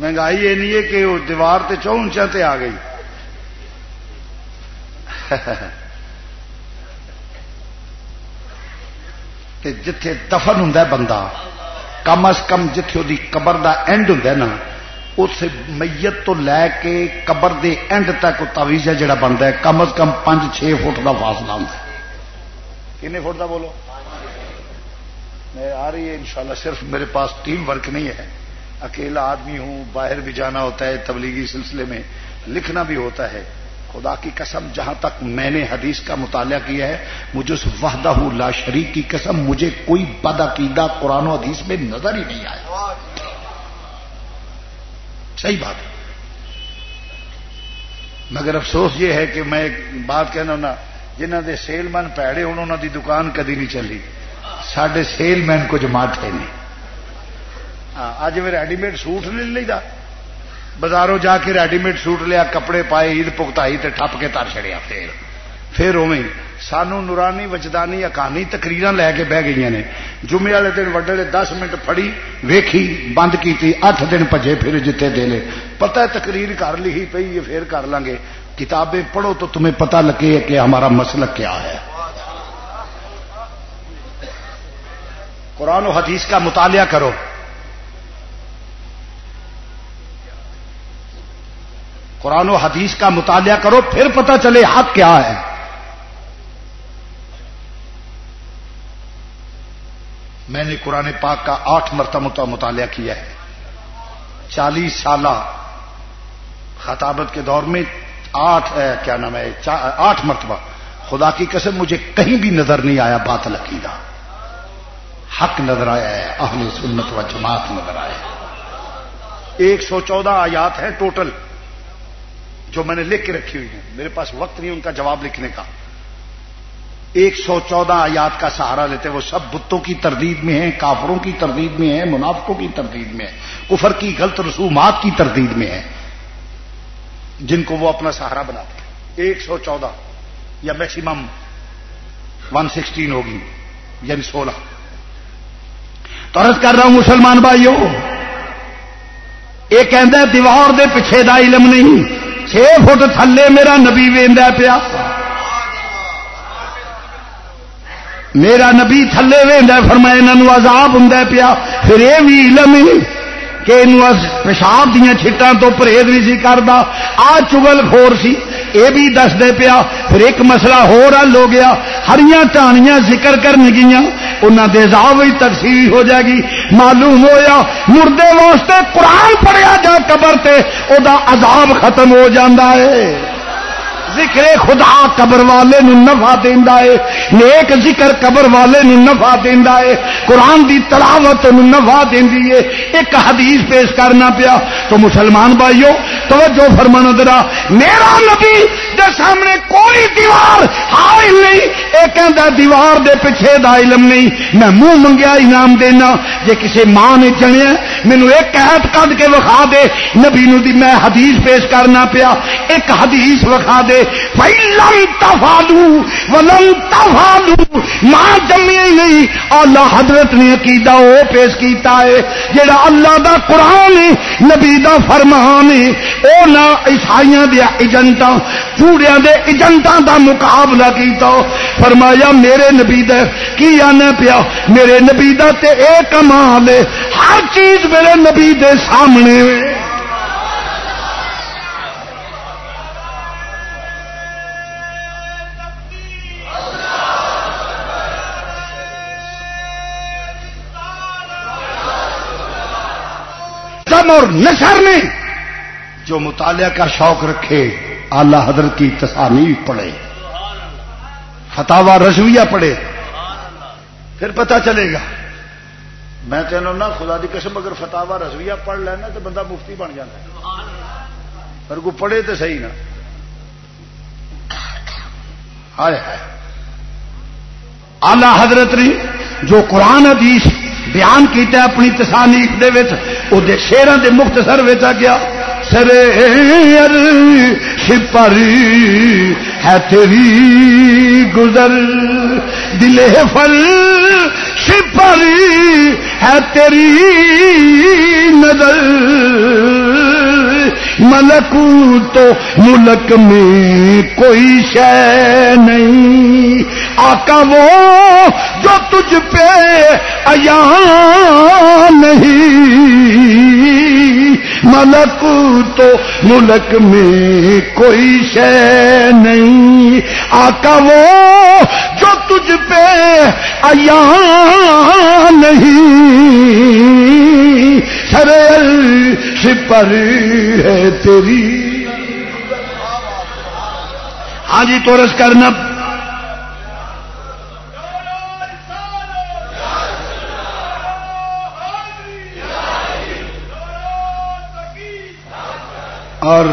مہنگائی یہ نہیں ہے کہ وہ دیوار تے چو انچا تے آ گئی۔ جتھے دفن ہوں بندہ، کم از کم جتھے وہ قبر دا اینڈ ہوں نا اس میت تو لے کے قبر دے اینڈ تک تاویزا جڑا بنتا ہے۔ کم از کم پانچ چھ فٹ کا فاصلہ ہوں کنے فٹ کا بولو؟ میں آ رہی ہے انشاءاللہ، صرف میرے پاس ٹیم ورک نہیں ہے۔ اکیلا آدمی ہوں، باہر بھی جانا ہوتا ہے تبلیغی سلسلے میں، لکھنا بھی ہوتا ہے۔ خدا کی قسم، جہاں تک میں نے حدیث کا مطالعہ کیا ہے، مجھے اس وحدہ لا شریک کی قسم، مجھے کوئی بد عقیدہ قرآن و حدیث میں نظر ہی نہیں آیا۔ صحیح بات ہے۔ مگر افسوس یہ ہے کہ میں ایک بات کہنا نا جنہ دے سیل مین پیڑے انہوں دی دکان کدی نہیں چلی۔ سڈے سیل مین کچھ ماٹھے نہیں۔ ہاں، اج میں ریڈی میڈ سوٹ نہیں لیتا بازاروں جا کے ریڈی میڈ سوٹ لیا کپڑے پائے عید پگتائی تے ٹپ کے تر چڑیا پھر۔ پھر اویں سانو نورانی وجدانی اکانی تقریر لے کے بہ گئی نے۔ جمعے والے دن وڈے دس منٹ پڑی ویکھی بند کی اٹھ دن پجے پھر جتے دے پتہ ہے تقریر کر لی پی پھر کر لیں گے۔ کتابیں پڑھو تو تمہیں پتہ لگے کہ ہمارا مسلک کیا ہے۔ قرآن و حدیث کا مطالعہ کرو۔ قرآن و حدیث کا مطالعہ کرو، پھر پتہ چلے حق کیا ہے۔ میں نے قرآن پاک کا آٹھ مرتبہ مطالعہ کیا ہے۔ چالیس سالہ خطابت کے دور میں آٹھ کیا نام ہے آٹھ مرتبہ۔ خدا کی قسم، مجھے کہیں بھی نظر نہیں آیا بات لکیدہ حق نظر آیا ہے، اہل سنت و جماعت نظر آیا ایک سو چودہ آیات ہیں ٹوٹل۔ جو میں نے لکھ کے رکھی ہوئی ہیں۔ میرے پاس وقت نہیں ان کا جواب لکھنے کا۔ ایک سو چودہ آیات کا سہارا لیتے وہ سب بتوں کی تردید میں ہیں، کافروں کی تردید میں ہیں، منافقوں کی تردید میں کفر کی غلط رسومات کی تردید میں ہے جن کو وہ اپنا سہارا بناتے ہیں۔ ایک سو چودہ، یا میکسیمم ون سکسٹین ہوگی یعنی سولہ۔ تو عرض کر رہا ہوں مسلمان بھائیوں یہ کہ دیوار دے پیچھے دا علم نہیں۔ چھ فٹ تھلے میرا نبی وہدا پیا۔ میرا نبی تھلے وہدا فرمایا انہوں عذاب ہوں پیا۔ پھر یہ بھی علم کہ پیشاب دیا چھٹان تو پرہیز نہیں سی کرتا آ چگل خور سی۔ یہ بھی دس دے پیا، پھر ایک مسئلہ ہو حل ہو گیا۔ ہریاں ٹانیاں ذکر کر گیا انہوں دے عذاب بھی تفصیل ہو جائے گی۔ معلوم ہویا، مردے واسطے قرآن پڑھیا جا قبر تے، او دا عذاب ختم ہو جاندہ ہے۔ ذکر خدا قبر والے نو نفع دیندا ہے، نیک ذکر قبر والے نو نفع دیندا ہے، قرآن دی تلاوت نو نفع دیندی ہے۔ ایک حدیث پیش کرنا پیا۔ تو مسلمان بھائیو، توجہ فرمانا درا میرا نبی دے سامنے کوئی دیوار حائل نہیں۔ اے کہندا دیوار دے پیچھے دا علم نہیں۔ میں منہ منگیا، انعام دینا۔ جے کسی ماں نے چنیا مینو ایک قید کد کے وکھا دے۔ نبی نو دی میں حدیث پیش کرنا پیا۔ ایک حدیث وکھا دے۔ تفالو ولم تفالو ماں جمی نہیں اللہ حضرت نے عقیدہ وہ پیش کیتا ہے جڑا اللہ دا قرآن نبی دا فرمان او نہ عیسائیاں دیا ایجنٹاں چوڑیاں دے ایجنٹاں دا مقابلہ کیتا۔ فرمایا، میرے نبی دے، کی آنے پیا؟ میرے نبی دا تے اے کمال ہے۔ ہر چیز میرے نبی دے سامنے اور نشر نے جو مطالعہ کا شوق رکھے آلہ حضرت کی تصانیف پڑھے فتوا رضویہ پڑھے، پھر پتہ چلے گا۔ میں کہنا نا خدا دی قسم، اگر فتوا رضویہ پڑھ لینا تو بندہ مفتی بن جاتا پر کو پڑھے تو صحیح نا۔ ہائے ہائے۔ آلہ حضرت نے جو قرآن حدیث بیان کیتا اپنی تصانیف دے شیران دے مختصر ویچا گیا۔ سر سپری ہے تیری گزر۔ دلے فل سپری ہے تیری نظر۔ ملک تو ملک میں کوئی شے نہیں۔ آقا وہ جو تجھ پہ ایا نہیں۔ ملک تو ملک میں کوئی شے نہیں۔ آقا وہ جو تجھ پہ آیا نہیں۔ سر پر ہے تیری۔ ہاں جی تو رس کرنا۔ اور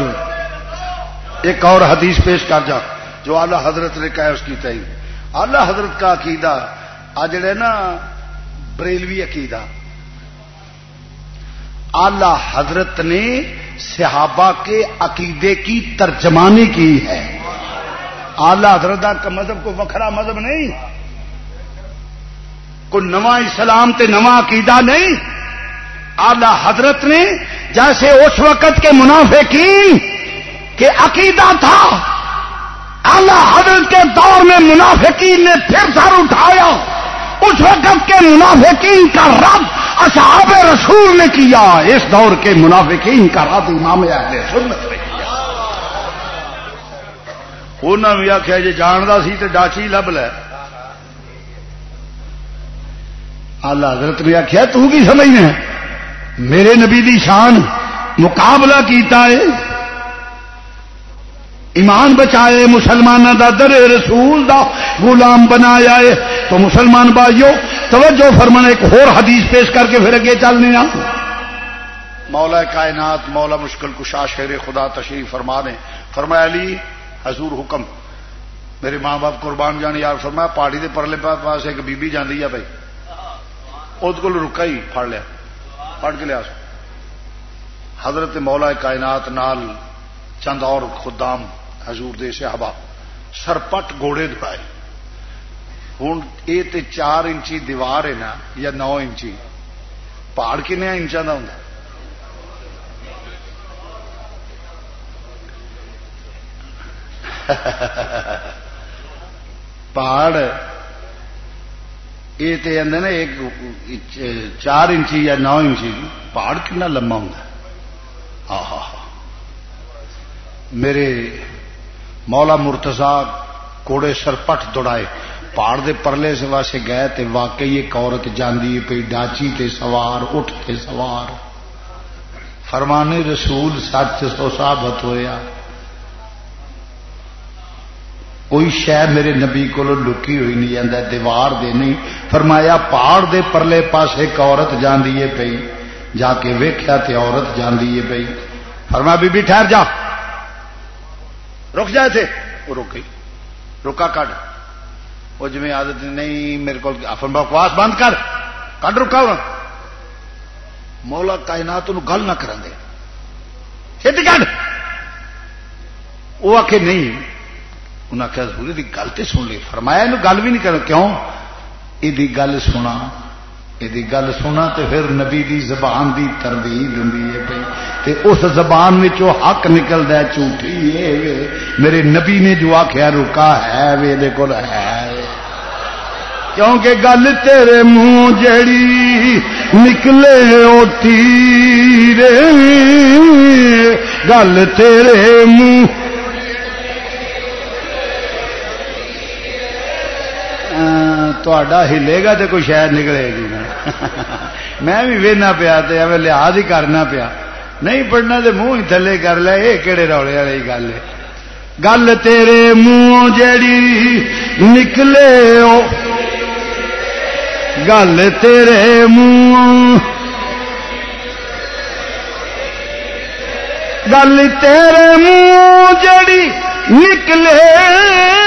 ایک اور حدیث پیش کر جا، جو اعلی حضرت نے کہا اس کی تعین اعلی حضرت کا عقیدہ، آ جڑے نا، بریلوی عقیدہ۔ اعلی حضرت نے صحابہ کے عقیدے کی ترجمانی کی ہے۔ آلہ حضرت کا مذہب کو وکھرا مذہب نہیں۔ کوئی نواں اسلام تے نواں عقیدہ نہیں۔ آلہ حضرت نے جیسے اس وقت کے منافقین کے عقیدہ تھا، اعلی حضرت کے دور میں منافقین نے پھر سر اٹھایا۔ اس وقت کے منافقین کا رب اصحاب رسول نے کیا۔ اس دور کے منافقین کا رب امام اہل سنت نے کیا۔ انہوں نے آخیا جی جانتا سی تو ڈاچی لب لے۔ آلہ حضرت نے آخیا تو کی سمجھنا میرے نبی دی شان مقابلہ کیتا ہے، ایمان بچائے مسلمانوں دا در رسول دا غلام بنایا ہے۔ تو مسلمان بھائیو، توجہ فرمان ایک اور حدیث پیش کر کے پھر اگے چلنے آ مولا کائنات، مولا مشکل کشا شیر خدا تشریف فرما دیں۔ فرمایا، علی، حضور حکم۔ میرے ماں باپ قربان جان یار فرمایا، پہاڑی دے پرلے پاس ایک بی بی جاندی ہے بھائی۔ وہ رکا ہی پڑ لیا۔ پڑھ کے لیا حضرت مولا کائنات نال چند اور خدام حضور دے صحابہ سرپٹ گوڑے دوڑائے ہوں یہ تے چار انچی دیوار ہے نا، یا نو انچی؟ پہاڑ کنیا انچا کا ہوں پہاڑ یہ تو نا ایک چار انچی یا نو انچی پہاڑ کنا لما ہوں ہاں ہاں ہاں میرے مولا مرتزا کوڑے سرپٹ دوڑائے پہاڑ دے پرلے سے واسے گئے تے واقعی ایک عورت جاندی پی ڈاچی تے سوار اٹھتے سوار فرمانے رسول سچ سو ثابت ہویا کوئی شہ میرے نبی کو لکی ہوئی نہیں جاتا دیوار دے نہیں۔ فرمایا، پہاڑ دے پرلے پاس ایک عورت جاندی ہے پئی۔ جا کے ویخیا تے عورت جاندی ہے پئی۔ فرمایا، بی بی، ٹھہر جا۔ رک جائے تھے وہ رک گئی۔ رکا کڈ۔ وہ جی آدت نہیں، میرے کو افن بکواس بند کر۔ کڈ رکا ہوا مولا کائنات گل نہ کریں دے۔ چھتی کڈ۔ وہ آخ نہیں۔ انہیں آخیا ضرور یہ گل تو سن لی فرمایا یہ گل بھی نہیں کر کیوں؟ یہ گل سنا۔ یہ گل سنا تو پھر نبی دی زبان دی تردید ہوں پی تے اس زبان میں حق نکلتا ہے، جھوٹھی ہے میرے نبی نے جو آخیا رکا ہے وے کو ہے۔ کیونکہ گل تیرے منہ جڑی نکلے او تیر گل تیرے منہ ہلے گا تو کوئی شاید نکلے گی میں بھی وہنا پیا لحاظ ہی کرنا پیا نہیں پڑھنا تو منہ ہی تھلے کر لیا یہ کہڑے روڑے والی گل ہے گل تیرے منہ جڑی نکلے گل تیرے منہ گل تیرے منہ جڑی نکلے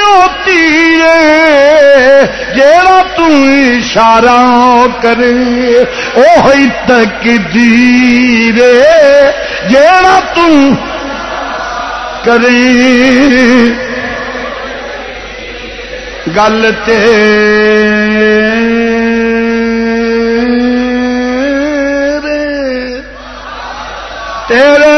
ہوتی جیڑا تشارہ کرے وہ تک دیرے جیڑا کرے گل تیرے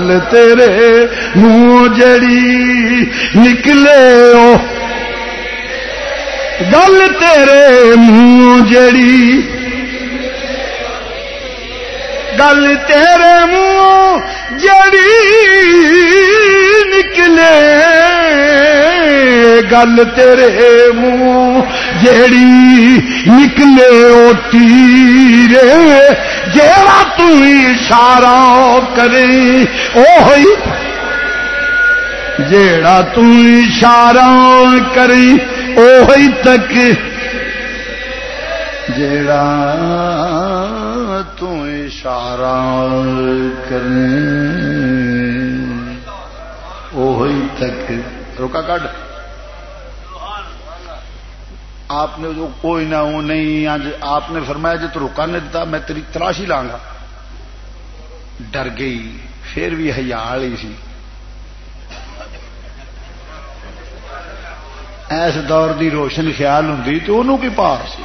گل تیرے منہ جڑی نکلے گل تیرے منہ جڑی گل تیرے منہ جڑی نکلے۔ گل تیرے منہ جڑی نکلے او تیرے۔ جیڑا تو اشارہ کرے، اوہی جیڑا تو اشارہ کری اوہی تک جیڑا تو اشارہ کرے تک۔ روکا کٹ آپ نے جو کوئی نہ وہ نہیں، آج آپ نے فرمایا جو تو روکا نہیں دیتا، میں تیری تلاشی لاگا ڈر گئی، پھر بھی ہزار ہی سی۔ ایس دور دی روشن خیال ہوں تو انہوں کی پار سی۔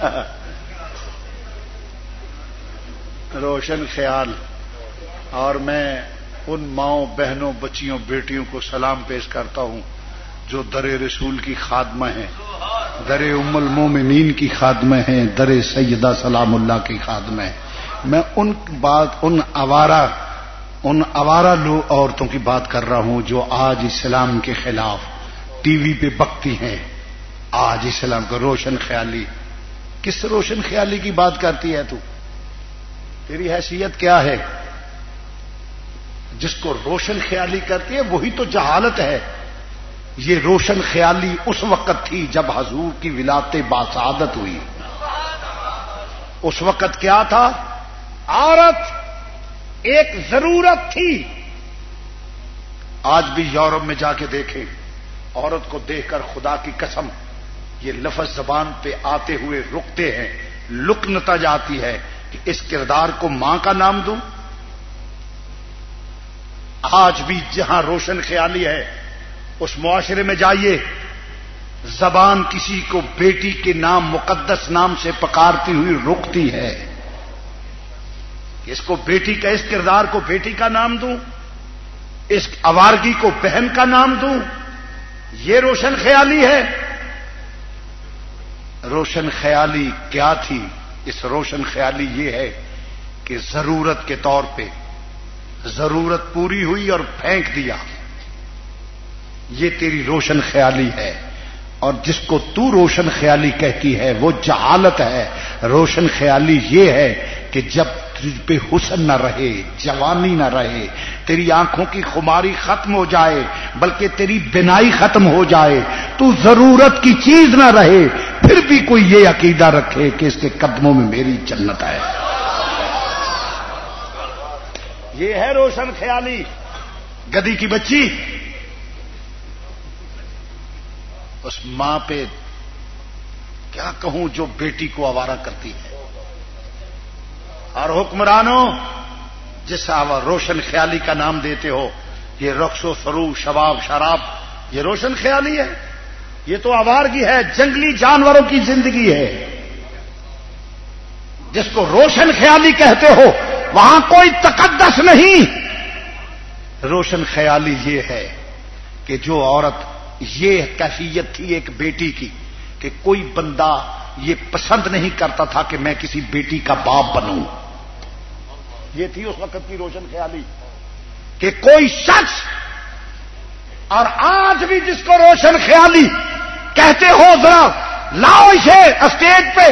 روشن خیال۔ اور میں ان ماؤں، بہنوں، بچیوں، بیٹیوں کو سلام پیش کرتا ہوں جو در رسول کی خادمہ ہیں، در ام المومنین کی خادمہ ہیں، در سیدہ سلام اللہ کی خادمہ ہیں۔ میں ان بات، ان آوارہ ان آوارہ لو عورتوں کی بات کر رہا ہوں جو آج اسلام کے خلاف ٹی وی پہ بکتی ہیں۔ آج اسلام کا روشن خیالی۔ کس روشن خیالی کی بات کرتی ہے تو؟ تیری حیثیت کیا ہے؟ جس کو روشن خیالی کرتی ہے وہی تو جہالت ہے۔ یہ روشن خیالی اس وقت تھی جب حضور کی ولات باسعادت ہوئی۔ اس وقت کیا تھا؟ عورت ایک ضرورت تھی۔ آج بھی یورپ میں جا کے دیکھیں، عورت کو دیکھ کر خدا کی قسم، یہ لفظ زبان پہ آتے ہوئے رکتے ہیں، لکنتا جاتی ہے کہ اس کردار کو ماں کا نام دوں۔ آج بھی جہاں روشن خیالی ہے، اس معاشرے میں جائیے۔ زبان کسی کو بیٹی کے نام، مقدس نام سے پکارتی ہوئی رکتی ہے۔ اس کو بیٹی کا، اس کردار کو بیٹی کا نام دوں، اس آوارگی کو بہن کا نام دوں۔ یہ روشن خیالی ہے۔ روشن خیالی کیا تھی؟ اس روشن خیالی یہ ہے کہ ضرورت کے طور پہ ضرورت پوری ہوئی اور پھینک دیا۔ یہ تیری روشن خیالی ہے۔ اور جس کو تو روشن خیالی کہتی ہے، وہ جہالت ہے۔ روشن خیالی یہ ہے کہ جب تجھ پہ حسن نہ رہے، جوانی نہ رہے، تیری آنکھوں کی خماری ختم ہو جائے، بلکہ تیری بنائی ختم ہو جائے، تو ضرورت کی چیز نہ رہے، پھر بھی کوئی یہ عقیدہ رکھے کہ اس کے قدموں میں میری جنت ہے۔ یہ ہے روشن خیالی۔ گدی کی بچی۔ اس ماں پہ کیا کہوں جو بیٹی کو آوارہ کرتی ہے؟ اور حکمرانوں، جس روشن خیالی کا نام دیتے ہو، یہ رقص و فرو شباب، شراب، یہ روشن خیالی ہے؟ یہ تو آوارگی ہے، جنگلی جانوروں کی زندگی ہے۔ جس کو روشن خیالی کہتے ہو وہاں کوئی تقدس نہیں۔ روشن خیالی یہ ہے کہ جو عورت یہ کیفیت تھی ایک بیٹی کی کہ کوئی بندہ یہ پسند نہیں کرتا تھا کہ میں کسی بیٹی کا باپ بنوں۔ یہ تھی اس وقت کی روشن خیالی۔ کہ کوئی شخص اور آج بھی جس کو روشن خیالی کہتے ہو، ذرا لاؤ اسے اسٹیج پہ،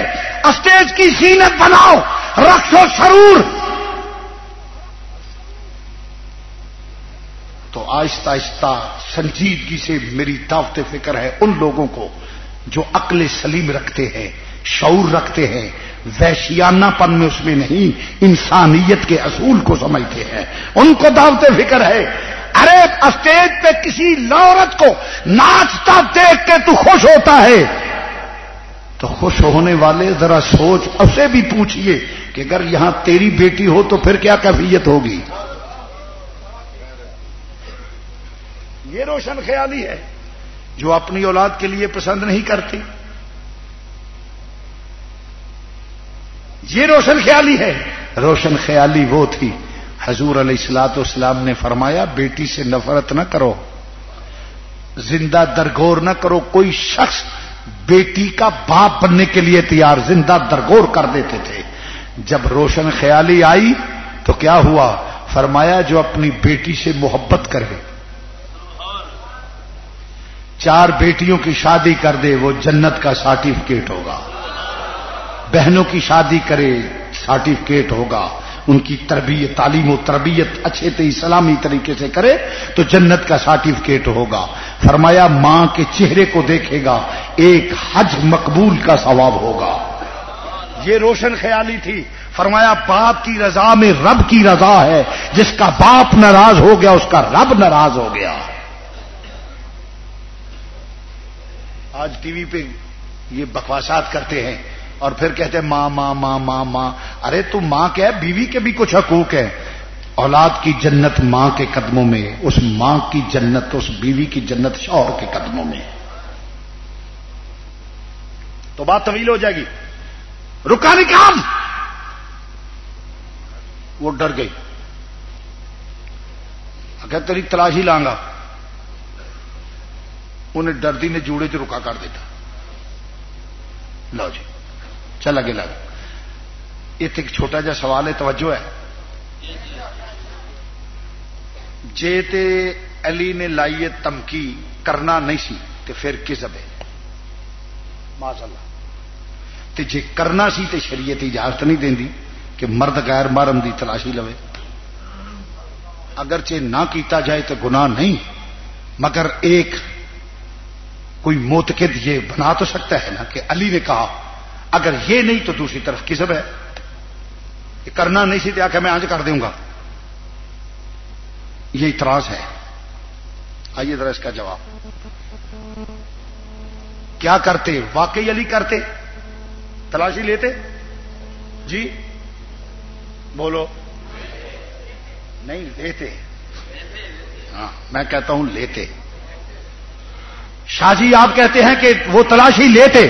اسٹیج کی سینت بناؤ رکھو سرور تو آہستہ آہستہ سنجیدگی سے میری دعوت فکر ہے ان لوگوں کو جو عقل سلیم رکھتے ہیں، شعور رکھتے ہیں۔ ویشیانہ پن میں اس میں نہیں، انسانیت کے اصول کو سمجھتے ہیں۔ ان کو دعوت فکر ہے۔ ارے، اسٹیج پہ کسی لورت کو ناچتا دیکھ کے تو خوش ہوتا ہے۔ تو خوش ہونے والے ذرا سوچ، اسے بھی پوچھئے کہ اگر یہاں تیری بیٹی ہو تو پھر کیا کیفیت ہوگی؟ یہ روشن خیالی ہے جو اپنی اولاد کے لیے پسند نہیں کرتی یہ روشن خیالی ہے روشن خیالی وہ تھی حضور علیہ السلاط اسلام نے فرمایا بیٹی سے نفرت نہ کرو زندہ درگور نہ کرو کوئی شخص بیٹی کا باپ بننے کے لیے تیار زندہ درگور کر دیتے تھے جب روشن خیالی آئی تو کیا ہوا فرمایا جو اپنی بیٹی سے محبت کرے چار بیٹیوں کی شادی کر دے، وہ جنت کا سرٹیفکیٹ ہوگا۔ بہنوں کی شادی کرے سرٹیفکیٹ ہوگا۔ ان کی تربیت، تعلیم و تربیت اچھے تے اسلامی طریقے سے کرے تو جنت کا سرٹیفکیٹ ہوگا۔ فرمایا، ماں کے چہرے کو دیکھے گا، ایک حج مقبول کا ثواب ہوگا۔ یہ روشن خیالی تھی۔ فرمایا، باپ کی رضا میں رب کی رضا ہے۔ جس کا باپ ناراض ہو گیا، اس کا رب ناراض ہو گیا۔ آج ٹی وی پہ یہ بکواسات کرتے ہیں اور پھر کہتے ہیں ماں ماں ماں ماں ماں۔ ارے تو ماں کیا ہے؟ بیوی کے بھی کچھ حقوق ہیں۔ اولاد کی جنت ماں کے قدموں میں، اس ماں کی جنت، اس بیوی کی جنت شوہر کے قدموں میں۔ تو بات طویل ہو جائے گی۔ رکا نکال وہ ڈر گئی۔ اگر تیری تلاشی لانگا۔ انہیں ڈردی نے جوڑے چ رکا کر دیتا۔ لو جی چل اگے لگ یہ ایک چھوٹا جا سوال ہے، توجہ ہے۔ جے تے علی نے لائیے تمکی کرنا نہیں سی تے پھر کسب ہے؟ ماشاء اللہ تے جے کرنا سی، تے شریعت اجازت نہیں دیندی کہ مرد غیر مرم دی تلاشی لوے۔ اگرچہ نہ کیتا جائے تو گناہ نہیں، مگر ایک کوئی موتقد یہ بنا تو سکتا ہے نا کہ علی نے کہا، اگر یہ نہیں تو دوسری طرف کسب ہے۔ یہ کرنا نہیں سی کہ میں آج کر دوں گا۔ یہ اعتراض ہے۔ آئیے ذرا اس کا جواب۔ کیا کرتے؟ واقعی علی کرتے؟ تلاشی لیتے؟ جی؟ بولو۔ نہیں، لیتے۔ ہاں میں کہتا ہوں لیتے۔ شاہ جی آپ کہتے ہیں کہ وہ تلاشی لیتے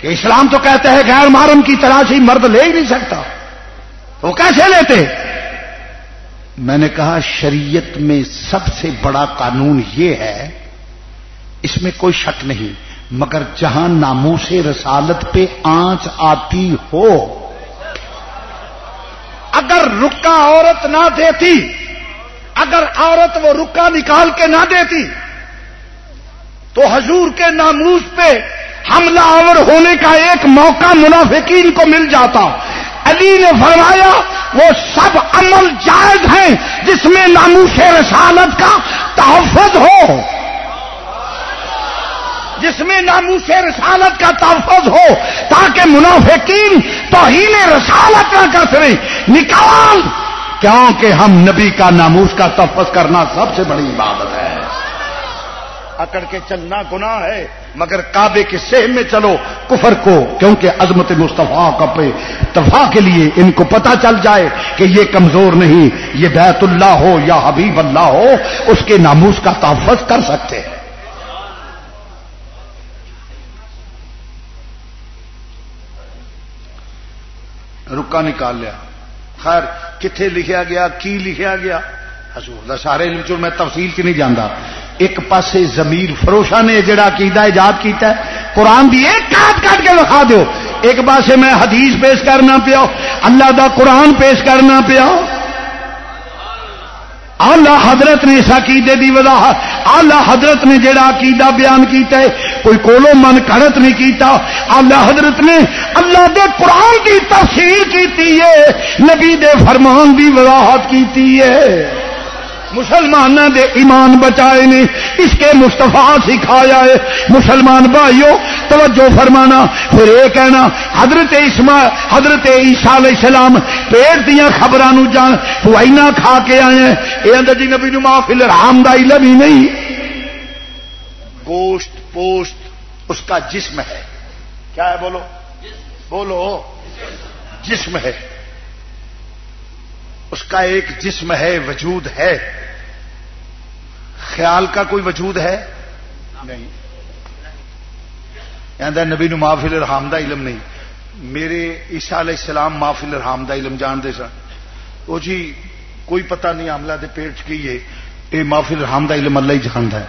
کہ اسلام تو کہتے ہیں غیر محرم کی تلاشی مرد لے ہی نہیں سکتا۔ وہ کیسے لیتے میں نے کہا، شریعت میں سب سے بڑا قانون یہ ہے، اس میں کوئی شک نہیں، مگر جہاں ناموس رسالت پہ آنچ آتی ہو، اگر رکا عورت نہ دیتی، اگر عورت وہ رکا نکال کے نہ دیتی تو حضور کے ناموس پہ حملہ آور ہونے کا ایک موقع منافقین کو مل جاتا۔ علی نے فرمایا، وہ سب عمل جائز ہیں جس میں ناموس رسالت کا تحفظ ہو۔ جس میں ناموس رسالت کا تحفظ ہو، تاکہ منافقین توہین رسالت نہ کر سکے نکال، کیونکہ ہم نبی کا ناموس کا تحفظ کرنا سب سے بڑی عبادت ہے۔ اکڑ کے چلنا گناہ ہے، مگر کعبے کے سہ میں چلو، کفر کو، کیونکہ عظمت مصطفیٰ کا پہ تفا کے لیے ان کو پتا چل جائے کہ یہ کمزور نہیں، یہ بیت اللہ ہو یا حبیب اللہ ہو، اس کے ناموس کا تحفظ کر سکتے ہیں۔ رکا نکال لیا۔ خیر کتنے لکھا گیا، کی لکھا گیا؟ حضور سارے میں تفصیل کی نہیں جانا ایک پاسے زمیر فروشا نے جڑا کیتا ایجاد کیتا ہے۔ قرآن دی ایک کاٹ کاٹ کے لکھا دو ایک پاسے میں حدیث پیش کرنا پیا۔ اللہ دا قرآن پیش کرنا پیا۔ آلہ حضرت نے اس عقیدے دی وضاحت۔ آلہ حضرت نے جڑا عقیدہ بیان کیتا ہے، کوئی کولو من کڑت نہیں کیتا۔ آلہ حضرت نے اللہ دے قرآن کی تفسیر کیتی ہے۔ نبی دے فرمان دی وضاحت کیتی ہے۔ مسلمان دے ایمان بچائے نے اس کے مستفا سکھایا ہے۔ مسلمان بھائیوں توجہ فرمانا پھر یہ کہنا حضرت اسما حضرت عیسیٰ علیہ السلام پیٹ دیا خبر جان کھا کے آئے ہیں۔ یہ اندر جی نبی نما فل رام دا علم ہی نہیں۔ گوشت پوشت اس کا جسم ہے۔ کیا ہے بولو؟ بولو۔ جسم ہے۔ اس کا ایک جسم ہے، وجود ہے۔ خیال کا کوئی وجود ہے؟ نہیں۔ نبی نو معافل الرحام دا علم نہیں۔ میرے عیسا علیہ السلام معافل الرحام دا علم جانتے سن۔ وہ جی کوئی پتہ نہیں عملہ دے پیٹ کی یہ اے معافل الرحام دا علم اللہ ہی جانتا ہے۔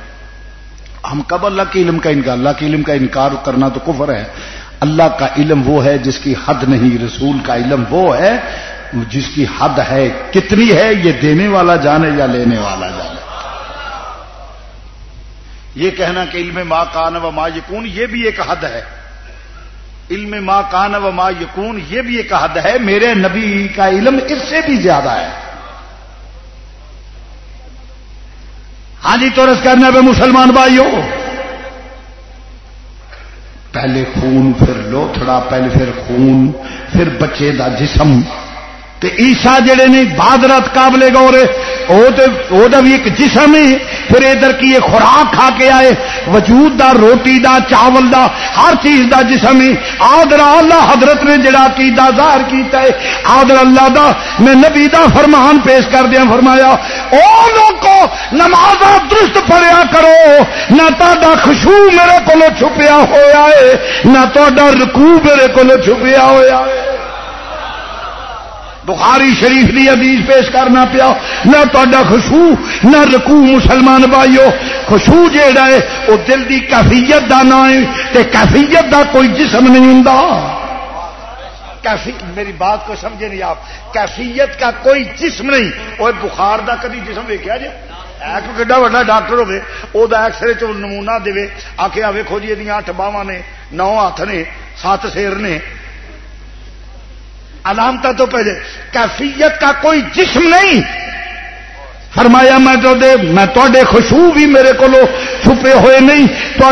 ہم کب اللہ کے علم کا انکار، اللہ کے علم کا انکار کرنا تو کفر ہے۔ اللہ کا علم وہ ہے جس کی حد نہیں، رسول کا علم وہ ہے جس کی حد ہے، کتنی ہے، یہ دینے والا جانے یا لینے والا جانے۔ یہ کہنا کہ علم ماں کان و ما یقون یہ بھی ایک حد ہے۔ علم ماں کان و ما یقون یہ بھی ایک حد ہے۔ میرے نبی کا علم اس سے بھی زیادہ ہے۔ ہاں جی تو رس کرنا پہ مسلمان بھائیوں پہلے خون، پھر لوتھڑا، پہلے پھر خون، پھر بچے دا جسم۔ تے عیسا جڑے نے بادرت قابل گورے وہ بھی ایک جسم ہے، پھر ادھر کی یہ خوراک کھا کے آئے، وجود دا، روٹی دا، چاول دا، ہر چیز دا جسم ہے۔ آدر اللہ حضرت نے جڑا کی ظاہر کیتا ہے آدر اللہ دا، میں نبی دا فرمان پیش کر دیا، فرمایا، او لوگو نماز درست پڑیا کرو، نہ تا خوشبو میرے کو چھپیا ہوا ہے، نہ تا رکوع میرے کو چھپیا ہوا ہے۔ بخاری شریف کی حدیث پیش کرنا پیا۔ نہ تا خوشبو نہ رکو مسلمان بھائیو۔ خوشبو جہا ہے وہ دل کی کیفیت کا نام ہے تے کیفیت کا کوئی جسم نہیں ہوں میری بات کو سمجھے نہیں آپ۔ کیفیت کا کوئی جسم نہیں۔ وہ بخار دا کدی جسم ویکیا جی؟ ایڈا وا ڈاکٹر ہوے وہ ایکسرے چ نمونا دے آ کے ویکو جی یہ اٹھ باواں نے، نو ہاتھ نے، سات سیر نے۔ علامت تو پہلے۔ کیفیت کا کوئی جسم نہیں۔ فرمایا میں تو دے، میں تے خوشبو بھی میرے کو چھپے ہوئے نہیں۔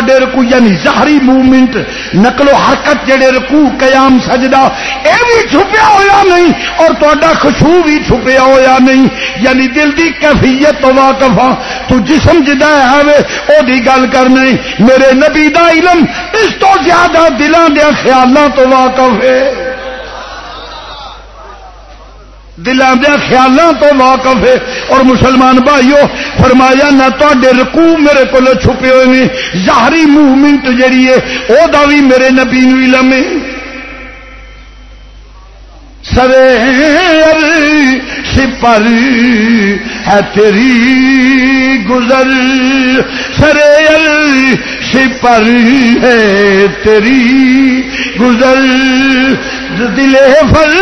تے رکو یعنی ظاہری موومنٹ نقل و حرکت جڑے رکو قیام، سجدہ یہ بھی چھپیا ہوا نہیں اور تا خوشبو بھی چھپیا ہوا نہیں۔ یعنی دل کی کیفیت تو واقف ہاں۔ تو جسم جدا ہے وہ گل کرنا میرے نبی دا علم اس تو زیادہ دلان دیا خیالوں تو واقف ہے۔ دلان دیا خیالوں تو واقف ہے۔ اور مسلمان بھائیو، فرمایا نہ تے رکو میرے کو چھپے ہوئے نے۔ ظاہری موومنٹ جہی ہے وہ بھی میرے نبی نو علم ہے۔ سرے سپر ہے تیری گزر۔ سرے سپر ہے تیری گزر۔ دلے فل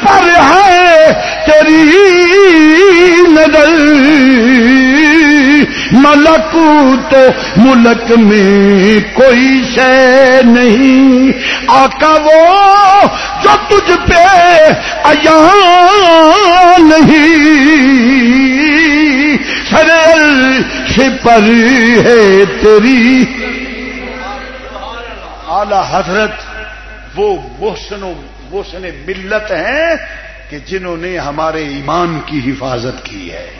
پر ہے تیری نظر۔ ملک تو ملک میں کوئی شے نہیں۔ آقا وہ جو تجھ پہ ایا نہیں۔ سرل سپر ہے تیری۔ اعلی حضرت وہ وہ سن ملت ہیں کہ جنہوں نے ہمارے ایمان کی حفاظت کی ہے۔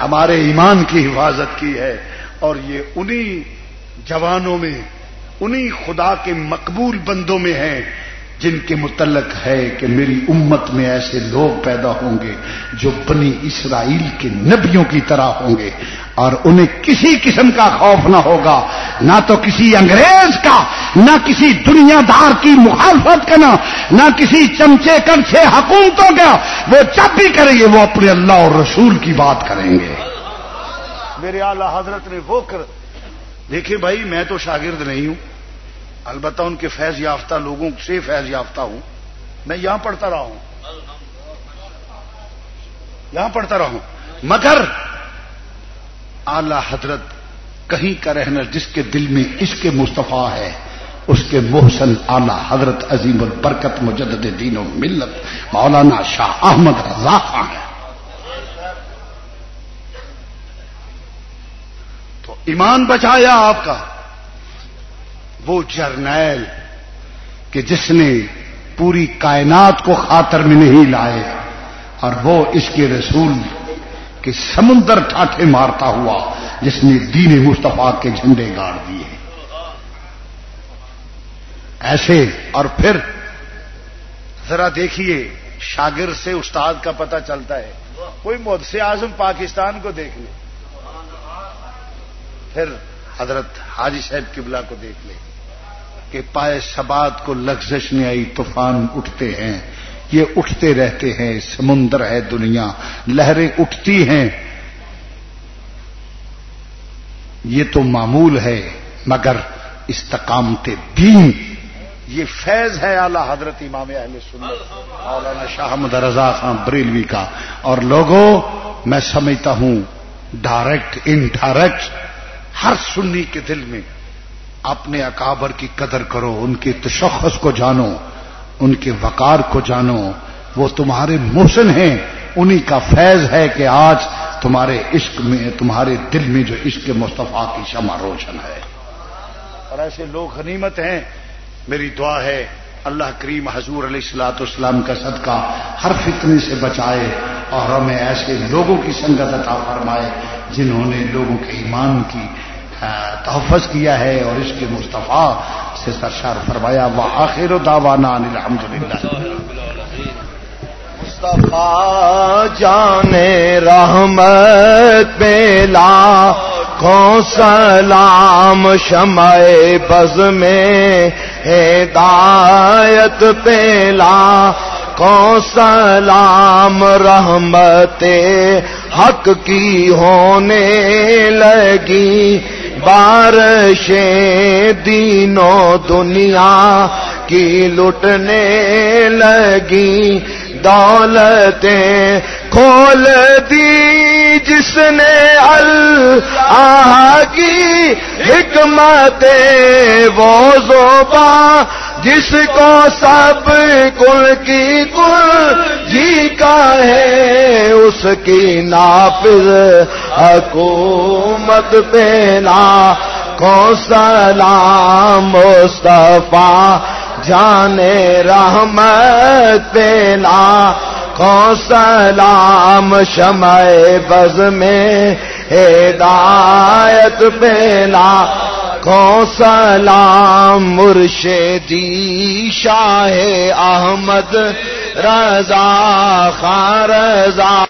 ہمارے ایمان کی حفاظت کی ہے۔ اور یہ انہی جوانوں میں، انہی خدا کے مقبول بندوں میں ہیں۔ جن کے متعلق ہے کہ میری امت میں ایسے لوگ پیدا ہوں گے جو بنی اسرائیل کے نبیوں کی طرح ہوں گے اور انہیں کسی قسم کا خوف نہ ہوگا، نہ تو کسی انگریز کا، نہ کسی دنیا دار کی مخالفت کا نہ کسی چمچے کرچے حکومتوں کا۔ وہ جب بھی کریں گے، وہ اپنے اللہ اور رسول کی بات کریں گے۔ میرے اعلی حضرت نے وہ کر دیکھیے بھائی، میں تو شاگرد نہیں ہوں۔ البتہ ان کے فیض یافتہ لوگوں سے فیض یافتہ ہوں۔ میں یہاں پڑھتا رہا ہوں۔ یہاں پڑھتا رہا ہوں۔ مگر اعلی حضرت کہیں کا رہنا جس کے دل میں اس کے مصطفیٰ ہے، اس کے محسن اعلی حضرت عظیم البرکت مجدد دین و ملت مولانا شاہ احمد رضا خان ہے تو ایمان بچایا آپ کا۔ وہ جرنیل کہ جس نے پوری کائنات کو خاطر میں نہیں لائے اور وہ اس کے رسول کے سمندر ٹھاٹھے مارتا ہوا جس نے دین مصطفیٰ کے جھنڈے گاڑ دیے ایسے اور پھر ذرا دیکھیے، شاگرد سے استاد کا پتہ چلتا ہے۔ کوئی مدس اعظم پاکستان کو دیکھ لے۔ پھر حضرت حاجی صاحب قبلہ کو دیکھ لے۔ کہ پائے سبات کو لفزش نہیں آئی طوفان اٹھتے ہیں۔ یہ اٹھتے رہتے ہیں، سمندر ہے دنیا، لہریں اٹھتی ہیں۔ یہ تو معمول ہے، مگر استقامت دین۔ یہ فیض ہے اعلی حضرت امام اہل سنت، مولانا شاہ احمد رضا خان بریلوی کا۔ اور لوگوں میں سمجھتا ہوں ڈائریکٹ انڈائریکٹ ہر سنی کے دل میں اپنے اکابر کی قدر کرو، ان کے تشخص کو جانو، ان کے وقار کو جانو۔ وہ تمہارے محسن ہیں، انہی کا فیض ہے کہ آج تمہارے عشق میں، تمہارے دل میں جو عشق مصطفیٰ کی شمع روشن ہے۔ اور ایسے لوگ غنیمت ہیں۔ میری دعا ہے، اللہ کریم حضور علیہ السلاۃ اسلام کا صدقہ ہر فتنے سے بچائے اور ہمیں ایسے لوگوں کی سنگت عطا فرمائے جنہوں نے لوگوں کے ایمان کی تحفظ کیا ہے اور اس کے مصطفیٰ سے سرشار فرمایا وہ آخر داوانا الحمد للہ مصطفیٰ رحمت پیلا کو سلام شمع بز میں ہدایت پیلا کو سلام رحمت حق کی ہونے لگی۔ بارش دینوں دنیا کی لٹنے لگی، دولتیں کھول دی، جس نے اللہ کی حکمت وہ زوبا جس کو سب کل کی کل جی کا ہے، اس کی نافذ حکومت پینا کو سلام مصطفیٰ؟ جانے رحمت پینا کو سلام شمع بز میں ہدایت پینا کو سلام مرشدی شاہ احمد رضا خان رضا